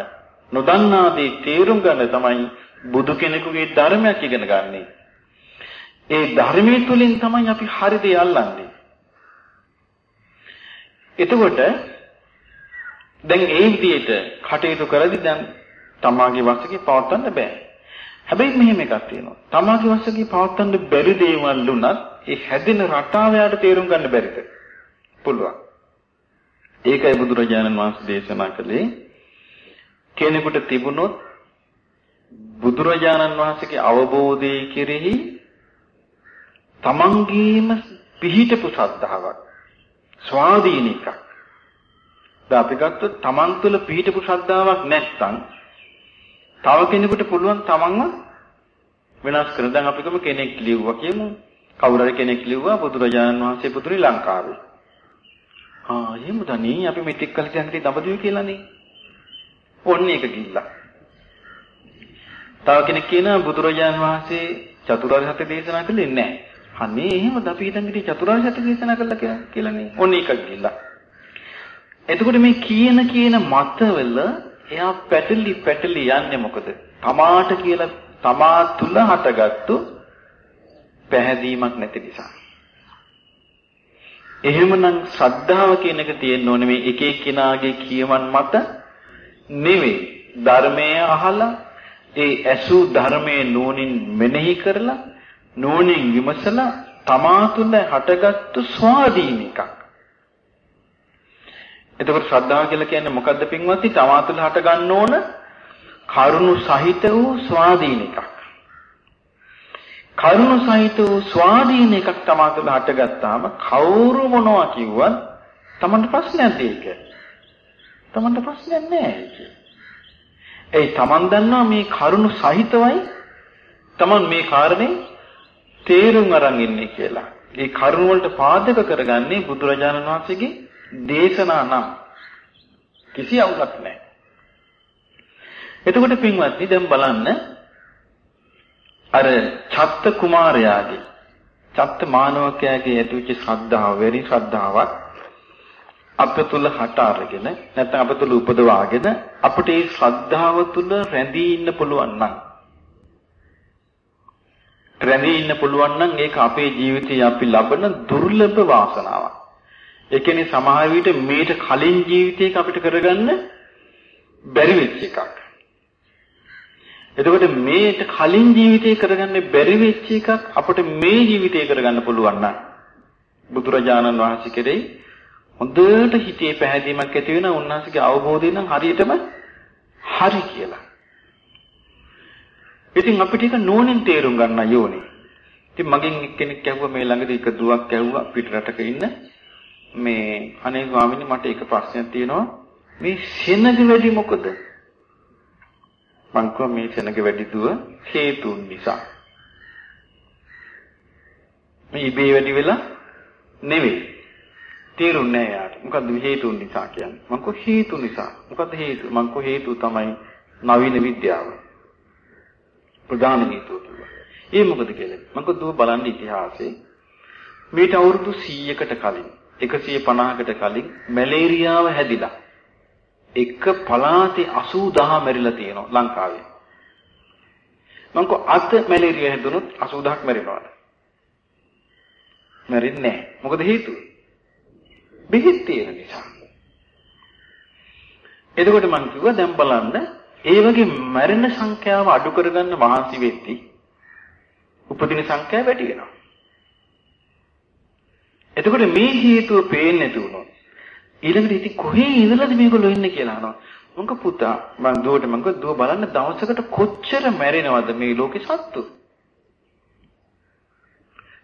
B: නොදන්නා දේ තේරුම් ගන්න තමයි බුදු කෙනෙකුගේ ධර්මයක් ඉගෙන ගන්නෙ. ඒ ධර්මයේ තුලින් තමයි අපි හරි දේ අල්ලන්නේ. එතකොට දැන් ඒ විදිහට කටයුතු කරද්දී දැන් තමාගේ වශයෙන් පවත්වන්න බෑ. හැබැයි මෙහෙම එකක් තියෙනවා. තමාගේ වශයෙන් පවත්වන්න බැරි දේවල් උනත් ඒ හැදෙන රටාව යාට තේරුම් ගන්න බැරිද? පුළුවන්. ඒකයි බුදුරජාණන් වහන්සේ දේශනා කළේ කෙනෙකුට තිබුණොත් බුදුරජාණන් වහන්සේගේ අවබෝධය කෙරෙහි තමන්ගේම පිහිටපු ශ්‍රද්ධාවක් ස්වාධීන එකක්. දැන් අපි ගත්තොත් තමන් තුළ පිහිටපු ශ්‍රද්ධාවක් නැත්නම් තව කෙනෙකුට පුළුවන් තමන්ව වෙනස් කරන්න. දැන් අපි කම කෙනෙක් ලියුවා කියමු. කවුරු හරි කෙනෙක් ලිව්වා බුදුරජාණන් වහන්සේ පුදුරි ලංකාවේ. ආ එහෙමද නේ අපි මෙතෙක් කල් කියන්නේ දඹදිව කියලානේ. ඔන්න ඒක කිල්ලා. තව කෙනෙක් කියනවා බුදුරජාණන් වහන්සේ චතුරාර්ය සත්‍ය දේශනා කළේ නැහැ. අනේ එහෙමද අපි හිතන් හිටියේ චතුරාර්ය සත්‍ය දේශනා කළා කියලානේ. ඔන්න ඒක කිල්ලා. එතකොට මේ කියන කියන මතවල එයා පැටලි පැටලි යන්නේ මොකද? තමාට කියලා තමා තුල හටගත්තු පැහැදීමක් නැති නිසා. එහෙමනම් ශ්‍රද්ධාව කියන එක තියෙන්න ඕනේ මේ එක එක්කිනාගේ කියමන් මත නෙවෙයි. ධර්මය අහලා ඒ ඇසු ධර්මයේ නෝනින් මෙනෙහි කරලා නෝනින් විමසලා තමා තුළ හටගත්තු ස්වාධීන එකක්. එතකොට ශ්‍රද්ධාව කියලා කියන්නේ මොකද්ද පින්වත්නි? තමා තුළ හට ගන්න ඕන කරුණු සහිත වූ ස්වාධීන එකක්. කරුණු සහිත වූ ස්වාධීන එකක් තමා තුළ හටගත්තාම කවුරු මොනවා කිව්වත් තමන්ට ප්‍රශ්නයක් දෙයක. තමන්ට ප්‍රශ්නයක් නෑ ඒක. ඒ තමන් දන්නවා මේ කරුණු සහිතවයි තමන් මේ කාරණේ තේරුම් අරන් ඉන්නේ කියලා. ඒ කරුණ වලට පාදක කරගන්නේ බුදුරජාණන් වහන්සේගේ දේශනා නම් කිසි අවුලක් නැහැ. එතකොට පින්වත්නි දැන් බලන්න අර චත්ත කුමාරයාගේ චත්ත මානවකයාගේ ඇතිවෙච්ච ශ්‍රද්ධාව වෙරි ශ්‍රද්ධාවක් අප තුල හට අරගෙන නැත්නම් අප තුල උපදවාගෙන අපිට ඒ ශ්‍රද්ධාව තුල රැඳී ඉන්න පුළුවන් නම් රැඳී ඉන්න පුළුවන් නම් ඒක අපේ ජීවිතයේ අපි ලබන දුර්ලභ වාසනාවක්. ඒ කියන්නේ සමහර විට මේට කලින් ජීවිතයක අපිට කරගන්න බැරි වෙච්ච එකක්. එතකොට මේට කලින් ජීවිතේ කරගන්න බැරි වෙච්ච එකක් අපිට මේ ජීවිතේ කරගන්න පුළුවන් නම් බුදුරජාණන් වහන්සේ කෙරෙහි හොඳට හිතේ පැහැදීමක් ඇති වෙන උන්වහන්සේගේ අවබෝධය නම් හරියටම හරි කියලා. ඉතින් අපිට ඒක නෝනෙන් තේරුම් ගන්න යෝනේ. ඉතින් මගෙන් එක්කෙනෙක් ඇහුවා මේ ළඟදී එක දුවක් ඇහුවා පිට රටක ඉන්න මේ අනේ ස්වාමීනි මට එක ප්‍රශ්නයක් තියෙනවා මේ සෙනග වැඩි මොකද? මං කිව්වා මේ සෙනග වැඩි දුව හේතුන් නිසා. මේ ඉබේ වැඩි වෙලා නෙවෙයි. තේරුන්නේ නැහැ යාට. මොකද්ද හේතුන් නිසා කියන්නේ? මං කිව්වා හේතු නිසා. මොකද්ද හේතුව? මං කිව්වා හේතුව තමයි නවීන විද්‍යාව. ප්‍රධාන හේතුව කිව්වා. ඒ මොකද කියලා. මං කිව්වා දුව බලන්න ඉතිහාසයේ මේට අවුරුදු 100කට කලින් 150කට කලින් මැලේරියාව හැදිලා එක පළාතේ 80000 මැරිලා තියෙනවා ලංකාවේ. මං කෝ අත මැලේරියා හැදුනොත් 80000ක් මැරෙනවාද? මැරෙන්නේ නැහැ. මොකද හේතුව? බෙහෙත් තියෙන නිසා. එතකොට මං කිව්වා දැන් බලන්න ඒ වගේ මැරෙන සංඛ්‍යාව අඩු කරගන්න මහන්සි වෙද්දී උපදින සංඛ්‍යාව වැඩි වෙනවා. එතකොට මේ හේතුව පේන්නේ නැති වුණොත් ඊළඟට ඉතින් කොහේ ඉඳලාද මේගොල්ලෝ ඉන්නේ කියලා අහනවා. මං පුතා මං දුවට මං දුව බලන්න දවසකට කොච්චර මැරෙනවද මේ ලෝකේ සත්තු?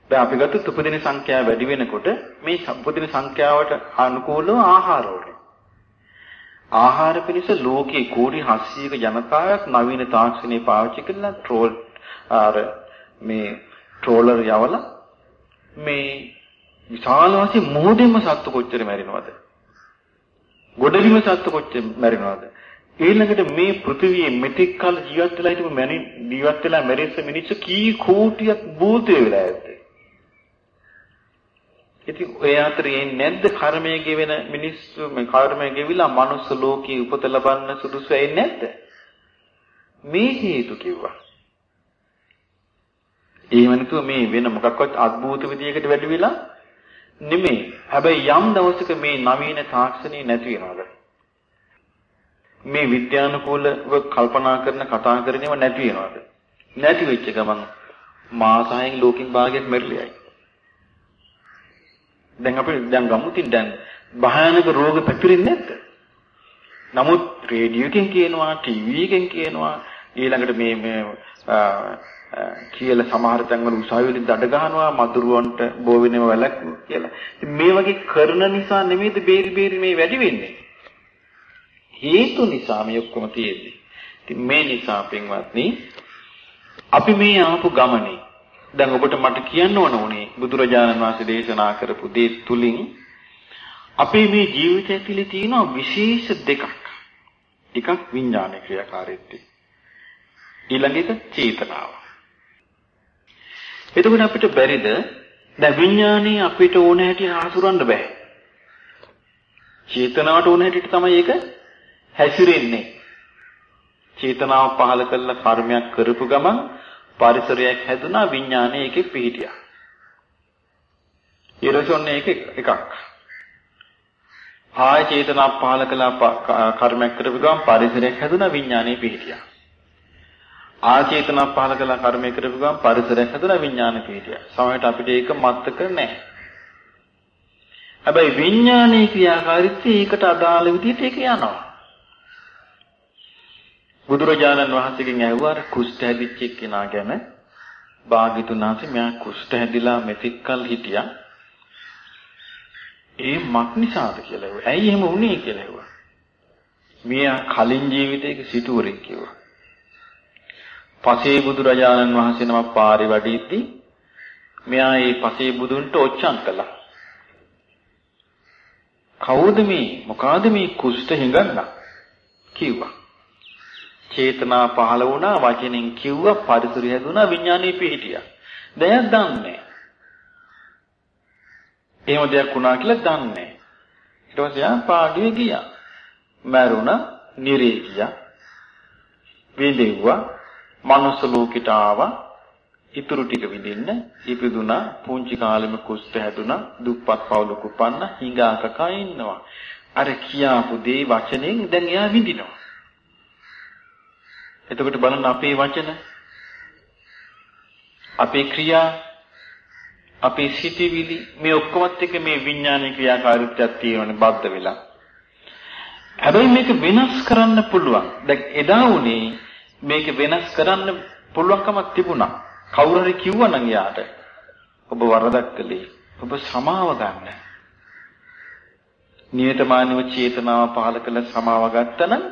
B: දැන් අපි ගත්තොත් උපදින සංඛ්‍යාව වැඩි වෙනකොට මේ උපදින සංඛ්‍යාවට අනුකූලව ආහාර ඕනේ. ආහාර පිණිස ලෝකේ කෝටි 700ක ජනතාවක් නවීන තාක්ෂණය පාවිච්චි කරලා ට්‍රෝල් අර මේ ට්‍රෝලර් යවලා මේ විශාල වශයෙන් මොහොතෙම සත්තු කොච්චර මැරෙනවද? ගොඩබිම සත්තු කොච්චර මැරෙනවද? ඊළඟට මේ පෘථිවියේ මෙතෙක් කල ජීවත් වෙලා හිටපු මැනි ජීවත් වෙලා මැරෙච්ච මිනිස්සු කී කෝටියක් භූතය වෙලා ඇද්ද? ඉතින් ඔය අතරේ නැද්ද කර්මය ගෙවෙන මිනිස්සු මේ කර්මය ගෙවිලා මනුස්ස ලෝකේ උපත ලබන්න සුදුසු වෙන්නේ නැද්ද? මේ හේතු කිව්වා. එහෙම නැතුව මේ වෙන මොකක්වත් අద్භූත විදියකට වැඩි වෙලා නෙමෙයි. හැබැයි යම් දවසක මේ නවීන තාක්ෂණي නැති වෙනවද? මේ විද්‍යානුකූලව කල්පනා කරන කතා කරනේව නැති වෙනවද? නැති වෙච්ච ගමන් මාසයෙන් ලෝකින් භාගයක් මෙරළියයි. දැන් අපි දැන් ගමුතින් දැන් භයානක රෝග පැතිරෙන්නේ නැද්ද? නමුත් රේඩියෝ එකෙන් කියනවා, ටීවී එකෙන් කියනවා, ඊළඟට මේ මේ කියලා සමහර තැන්වල උසාවිවලින් දඩ ගහනවා මදුරුවන්ට බෝ වෙනව වැලක්වු කියලා. ඉතින් මේ වගේ කරන නිසා නෙමෙයිද බේරි බේරි මේ වැඩි වෙන්නේ. හේතු නිසා මේ ඔක්කොම තියෙන්නේ. ඉතින් මේ නිසා පින්වත්නි අපි මේ ආපු ගමනේ දැන් ඔබට මට කියන්න ඕන උනේ බුදුරජාණන් වහන්සේ දේශනා කරපු දේ තුලින් අපේ මේ ජීවිතය ඇතුලේ තියෙන විශේෂ දෙකක්. එකක් විඥාන ක්‍රියාකාරීත්වය. ඊළඟ එක චේතනාව. එතකොට අපිට බැරිද දැන් විඥානේ අපිට ඕන හැටි හසුරන්න බෑ. චේතනාවට ඕන හැටියට තමයි ඒක හැසිරෙන්නේ. චේතනාව පහල කළ කර්මයක් කරපු ගමන් පරිසරයක් හැදුනා විඥානේ එකේ පිහිටියා. ඊරසොන්නේ එක එකක්. ආය චේතනා පහල කළ කර්මයක් කරපු ගමන් පරිසරයක් හැදුනා විඥානේ පිහිටියා. ආචේතන පහල කළ කර්මය කරපු ගමන් පරිසරයක් හදලා විඥාන පිහිටියා. සමහරවිට අපිට ඒක මත්තක නැහැ. හැබැයි විඥානයේ ක්‍රියාකාරීත්වය ඒකට අදාළ විදිහට ඒක යනවා. බුදුරජාණන් වහන්සේගෙන් ඇහුවා අර කුෂ්ඨ හැදිච්ච කෙනා ගැන භාග්‍යතුන් වහන්සේ මෙයා කුෂ්ඨ හැදිලා මෙතික්කල් හිටියා. ඒ මක් නිසාද කියලා ඇහුවා. ඇයි එහෙම වුනේ කියලා ඇහුවා. මෙයා කලින් ජීවිතයක සිටුවරෙක් කිව්වා. පසේ බුදුරජාණන් වහන්සේ නමක් පාරේ වඩිද්දී මෙයා ඒ පසේ බුදුන්ට ඔච්චම් කළා. කවුද මේ? මොකාද මේ කුෂ්ඨ හිඟන්නා? කිව්වා. චේතනා පහළ වුණා වචනෙන් කිව්වා පරිසරය හැදුනා විඥානේ පිහිටියා. දැන් දන්නේ එහෙම දෙයක් වුණා කියලා දන්නේ ඊට පස්සේ ආ පාඩුවේ ගියා. මැරුණා, නිරේ ගියා. විඳෙව්වා මනුස්ස ලෝකෙට ආවා ඉතුරු ටික විඳින්න ඉපදුනා පුංචි කාලෙම කුෂ්ඨ හැදුනා දුප්පත් පවුලක උපන්න හිඟා කකා ඉන්නවා අර කියාපු දේ වචනෙන් දැන් එයා විඳිනවා එතකොට බලන්න අපේ වචන අපේ ක්‍රියා අපේ සිටිවිලි මේ ඔක්කොමත් එක්ක මේ විඥානීය ක්‍රියාකාරීත්වයක් තියෙනවනේ බද්ධ වෙලා හැබැයි මේක වෙනස් කරන්න පුළුවන් දැන් එදා උනේ මේක වෙනස් කරන්න පුළුවන්කමක් තිබුණා. කවුරු හරි කිව්වා නම් යාට ඔබ වරදක් කළේ. ඔබ සමාව ගන්න. නියතමානීව චේතනාව පහල කළ සමාව ගත්තනම්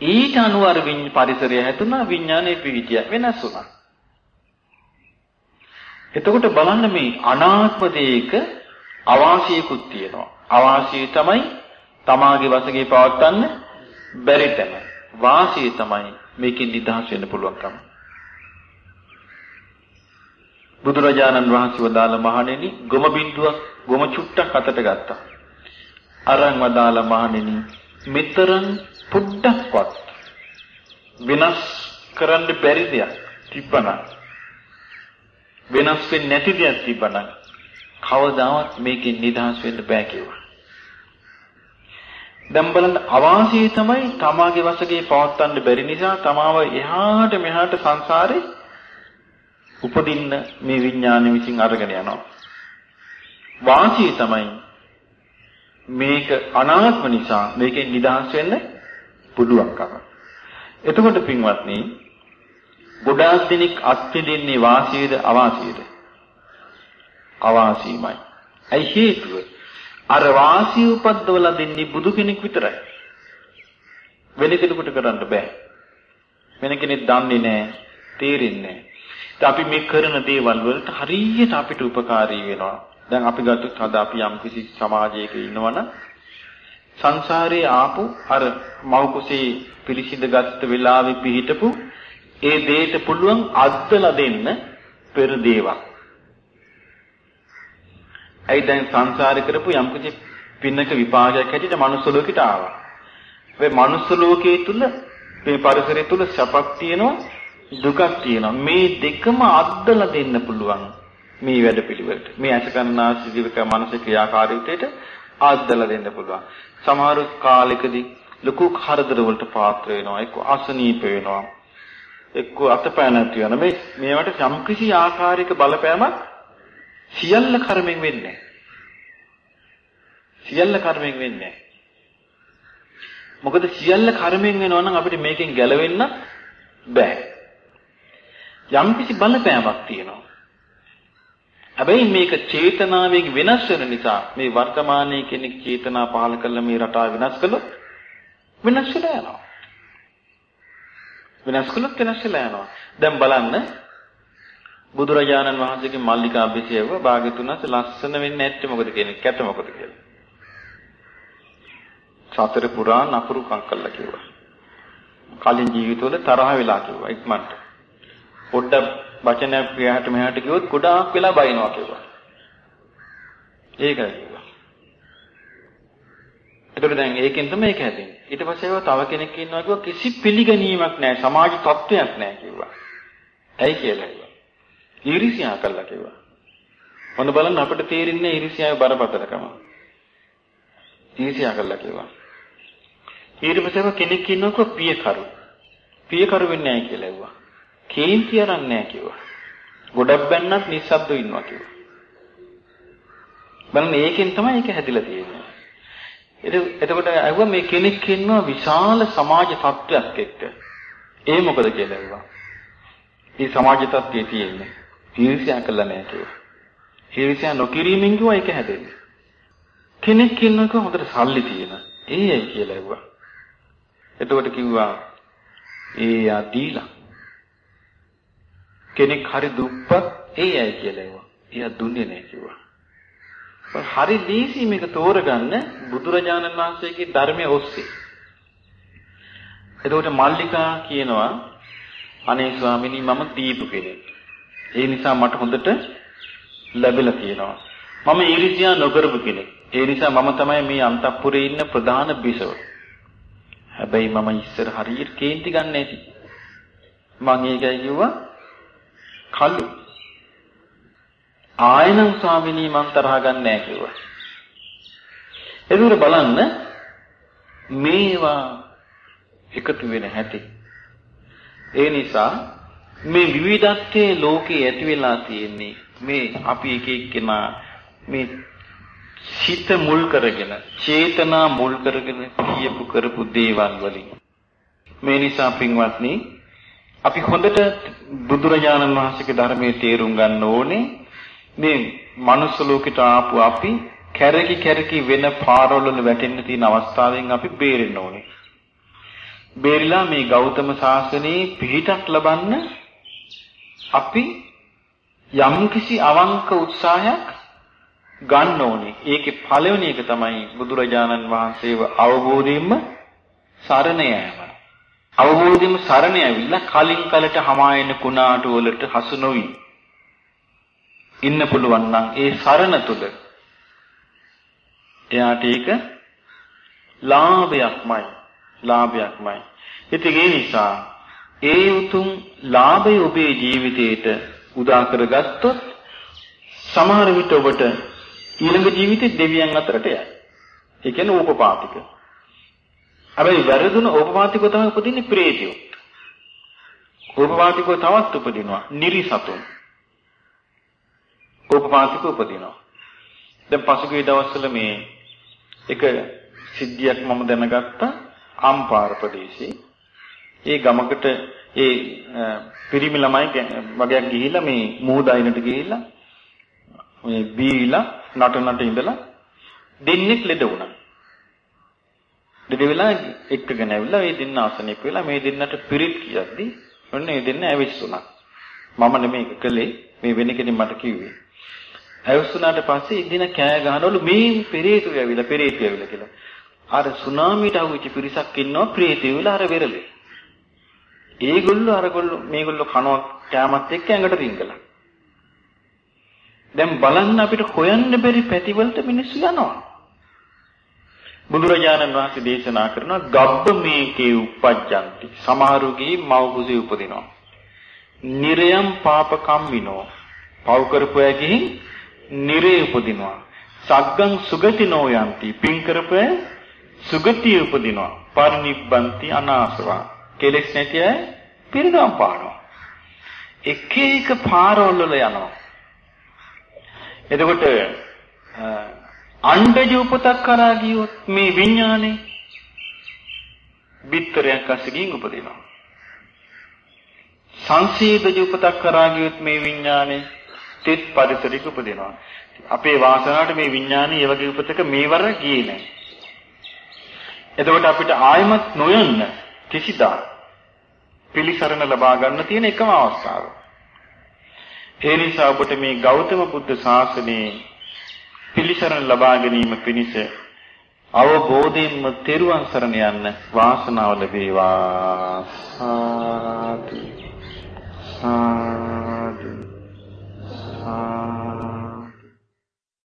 B: ඊට අනුව අර පරිසරය හැදුනා විඥානයේ පිවිතිය වෙනස් වුණා. එතකොට බලන්න මේ අනාත්ම දෙයක අවාසියකුත් තියෙනවා. අවාසිය තමයි තමාගේ වශයෙන් පවත්වන්න බැරි තැන. වාසිය තමයි මේකෙන් නිදහස් වෙන්න පුළුවන්කම. බුදුරජාණන් වහන්සේ වදාළ මහණෙනි ගොම බින්දුවක් ගොම චුට්ටක් අතට ගත්තා. අරන් වදාළ මහණෙනි මෙතරම් පුඩ්ඩක්වත් වෙනස් කරන්න බැරි දෙයක් තිබ්බනම් වෙනස් වෙන්නේ නැති දෙයක් තිබ්බනම් කවදාවත් මේකෙන් නිදහස් වෙන්න බෑ කිව්වා. දැන් බලන්න අවාසී තමයි තමාගේ වශයෙන් පවත්වන්න බැරි නිසා තමාව එහාට මෙහාට සංසාරේ උපදින්න මේ විඥානෙ විසින් අරගෙන යනවා. වාසී තමයි මේක අනාත්ම නිසා මේකෙන් නිදහස් වෙන්න පුළුවන්කම. එතකොට පින්වත්නි ගොඩාක් දෙනෙක් අත්විඳින්නේ වාසියද අවාසියද? අවාසීමයි. ඇයි හේතුව? අර වාසිය උපද්දවලා දෙන්නේ බුදු කෙනෙක් විතරයි. වෙන කෙනෙකුට කරන්න බෑ. වෙන කෙනෙක් දන්නේ නැහැ, තේරෙන්නේ නැහැ. අපි මේ කරන දේවල් වලට හරියට අපිට උපකාරී වෙනවා. දැන් අපි ගත්තොත් අද අපි යම් කිසි සමාජයක ඉන්නවනම් සංසාරේ ආපු අර මව් කුසේ පිළිසිඳ ගත්ත වෙලාවේ පිහිටපු ඒ දෙයට පුළුවන් අද්දලා දෙන්න පෙර දේවක්. ඇයි දැන් සංසාරේ කරපු යම් කිසි පින්නක විපාකයක් හැටියට මනුස්ස ලෝකෙට ආවා. මේ මනුස්ස ලෝකයේ තුල මේ පරිසරය තුල සැපක් තියෙනවා දුකක් තියෙනවා. මේ දෙකම අද්දලා දෙන්න පුළුවන් මේ වැඩපිළිවෙලට. මේ අසකන්නාසි ජීවික මානසික ක්‍රියාකාරීත්වයට අද්දලා දෙන්න පුළුවන්. සමහර කාලෙකදී ලොකු කරදර වලට පාත්‍ර වෙනවා. එක්ක අසනීප වෙනවා. එක්ක අතපය නැති වෙන මේ මේවට යම්කිසි ආකාරයක බලපෑමක් සියල්ල කර්මෙන් වෙන්නේ සියල්ල කර්මෙන් වෙන්නේ මොකද සියල්ල කර්මෙන් වෙනවා නම් අපිට මේකෙන් ගැලවෙන්න බෑ යම්කිසි බලපෑමක් තියෙනවා හැබැයි මේක චේතනාවෙන් වෙනස් වෙන නිසා මේ වර්තමානයේ කෙනෙක් චේතනා පහල කළ මේ රටාව වෙනස් කළොත් වෙනස් වෙලා යනවා. වෙනස් කළොත් වෙනස් වෙලා යනවා. දැන් බලන්න බුදුරජාණන් වහන්සේගේ මල්ලිකා අභිෂේකව භාග්‍යතුන්ස ලස්සන වෙන්නේ නැත්තේ මොකද කියන්නේ? කැත මොකද කියලා. සතර පුරා නපුරු කංකල්ලා කිව්වා. කලින් ජීවිතවල තරහ වෙලා කිව්වා ඉක්මනට. පොඩ්ඩක් වචනයක් එහාට මෙහාට කිව්වොත් ගොඩාක් වෙලා බයිනවා කිව්වා. ඒකයි කිව්වා. එතකොට දැන් ඒකෙන් තමයි ඒක හැදෙන්නේ. ඊට පස්සේ ඒවා තව කෙනෙක් ඉන්නවා කිව්වා කිසි පිළිගැනීමක් නැහැ. සමාජ තත්වයක් නැහැ කිව්වා. ඇයි කියලා කිව්වා. ඊර්ෂ්‍යා කළා කිව්වා. මොන බලන්න අපිට තේරෙන්නේ ඊර්ෂ්‍යාවේ බරපතලකම. ඊර්ෂ්‍යා කළා කිව්වා. ඊට පස්සේ කෙනෙක් ඉන්නකො පියකරු. පියකරු වෙන්නේ නැහැ කියලා ඇහුවා. කේන්ති අරන්නේ නැහැ කිව්වා. ගොඩක් බැන්නත් නිස්සබ්දව ඉන්නවා කිව්වා. බලන්න ඒකෙන් තමයි ඒක හැදිලා තියෙන්නේ. එතකොට අහුවා මේ කෙනෙක් ඉන්නවා විශාල සමාජ තත්ත්වයක් එක්ක. ඒ මොකද කියලා අහුවා. මේ සමාජ තත්ත්වයේ තියෙන්නේ ඊර්ෂ්‍යා කළා නැහැ කිව්වා. ඊර්ෂ්‍යා නොකිරීමෙන් කිව්වා ඒක හැදෙන්නේ. කෙනෙක් ඉන්නක හොඳට සල්ලි තියෙන. ඒ ඇයි කියලා අහුවා. එතකොට කිව්වා ඒ යා දීලා කෙනෙක් හරි දුප්පත් ඒ අය කියලා ඒවා. එයා දුන්නේ නැහැ කිව්වා. හරි දීසි මේක තෝරගන්න බුදුරජාණන් වහන්සේගේ ධර්මයේ ඔස්සේ. එතකොට මල්ලිකා කියනවා අනේ ස්වාමිනී මම දීපු කෙනෙක්. ඒ නිසා මට හොඳට ලැබිලා තියෙනවා. මම ඊර්ෂ්‍යා නොකරපු කෙනෙක්. ඒ නිසා මම තමයි මේ අන්තපුරේ ඉන්න ප්‍රධාන බිසව. හැබැයි මම ඉස්සර හරියට කේන්ති ගන්න ඇති. මම ඒකයි කිව්වා කළු. ආයනම් ස්වාමිනී මං තරහ ගන්න නැහැ කිව්වා. එදුර බලන්න මේවා එකතු වෙන හැටි. ඒ නිසා මේ විවිධත්වයේ ලෝකේ ඇති වෙලා තියෙන්නේ මේ අපි එක එක්කෙනා මේ සිත මුල් කරගෙන චේතනා මුල් කරගෙන කියපු කරපු දේවල් වලින් මේ නිසා පින්වත්නි අපි හොඳට බුදුරජාණන් වහන්සේගේ ධර්මයේ තේරුම් ගන්න ඕනේ මේ මනුස්ස ලෝකෙට ආපු අපි කැරකි කැරකි වෙන පාරවල වැටෙන්න තියෙන අවස්ථාවෙන් අපි බේරෙන්න ඕනේ. බේරිලා මේ ගෞතම සාසනයේ පිහිටක් ලබන්න අපි යම්කිසි අවංක උත්සාහයක් ගන්න ඕනේ. ඒකේ පළවෙනි එක තමයි බුදුරජාණන් වහන්සේව අවබෝධයෙන්ම සරණ යාම. අවබෝධයෙන්ම සරණ ඇවිල්ලා කලින් කලට hama එන කුණාටු වලට හසු නොවි ඉන්න පුළුවන් නම් ඒ සරණ තුල එයාට ඒක ලාභයක්මයි ලාභයක්මයි ඉතින් ඒ නිසා ඒ උතුම් ලාභය ඔබේ ජීවිතේට උදා කරගත්තොත් සමහර විට ඔබට ඊළඟ ජීවිතේ දෙවියන් අතරට යයි. ඒ කියන්නේ ඕපපාතික. හැබැයි වැරදුන ඕපපාතිකව තමයි උපදින්නේ ප්‍රේතයෝ. ඕපපාතිකව තවත් උපදිනවා නිරිසතුන්. ඕපපාතිකව උපදිනවා. දැන් පසුගිය දවස්වල මේ එක සිද්ධියක් මම දැනගත්තා අම්පාර ප්‍රදේශේ. ඒ ගමකට ඒ පිරිමි ළමයි වගේක් ගිහිල්ලා මේ මූදායිනට ගිහිල්ලා මේ බීලා නටනට ඉඳලා දෙන්නෙක් ලෙඩ වුණා. ලෙඩ වෙලා එක්කගෙන ඇවිල්ලා මේ දෙන්න ආසනෙක වෙලා මේ දෙන්නට පිරිත් කියද්දි ඔන්න මේ දෙන්න ඇවිස්සුණා. මම නෙමෙයි කළේ මේ වෙන කෙනෙක් මට කිව්වේ. ඇවිස්සුනාට පස්සේ ඉදින කෑ ගහනවලු මේ පෙරේතු ඇවිල්ලා පෙරේතු ඇවිල්ලා කියලා. අර සුනාමියට අහුවෙච්ච පිරිසක් ඉන්නවා ප්‍රේතය වෙලා අර වෙරළේ. ඒගොල්ලෝ අරගොල්ලෝ මේගොල්ලෝ කනවා කෑමත් එක්ක ඇඟට රිංගලා. දැන් බලන්න අපිට හොයන්න බැරි පැතිවලට මිනිස්සු යනවා. බුදුරජාණන් වහන්සේ දේශනා කරනවා ගබ්බ මේකේ උපජ්ජಂತಿ. සමහරුගේ මව කුසේ උපදිනවා. නිරයම් පාපකම්මිනෝ. පව් කරපුවා ගිහින් නිරේ උපදිනවා. සග්ගං සුගතිනෝ යන්ති. පින් කරපුවා සුගතිය උපදිනවා. පරිනිබ්බන්ති අනාසවා. කෙලෙස් නැති අය පිරිනවම් පානවා. එක එක පාරවල වල යනවා. එතකොට අණ්ඩජ උපතක් කරා ගියොත් මේ විඥානේ බිත්තරයක් අස්සකින් උපදිනවා. සංසීදජ උපතක් කරා ගියොත් මේ විඥානේ තෙත් පරිසරික උපදිනවා. අපේ වාසනාවට මේ විඥානේ ඒ වගේ උපතක මේවර ගියේ නැහැ. එතකොට අපිට ආයමත් නොයන්න කිසිදා පිළිසරණ ලබා ගන්න තියෙන එකම අවස්ථාව. ඒ නිසා ඔබට මේ ගෞතම බුද්ධ ශාසනයේ පිළිසරණ ලබා ගැනීම පිණිස අවබෝධයෙන්ම තෙරුවන් සරණ යන්න වාසනාව ලැබේවා. සාදු. සාදු. සාදු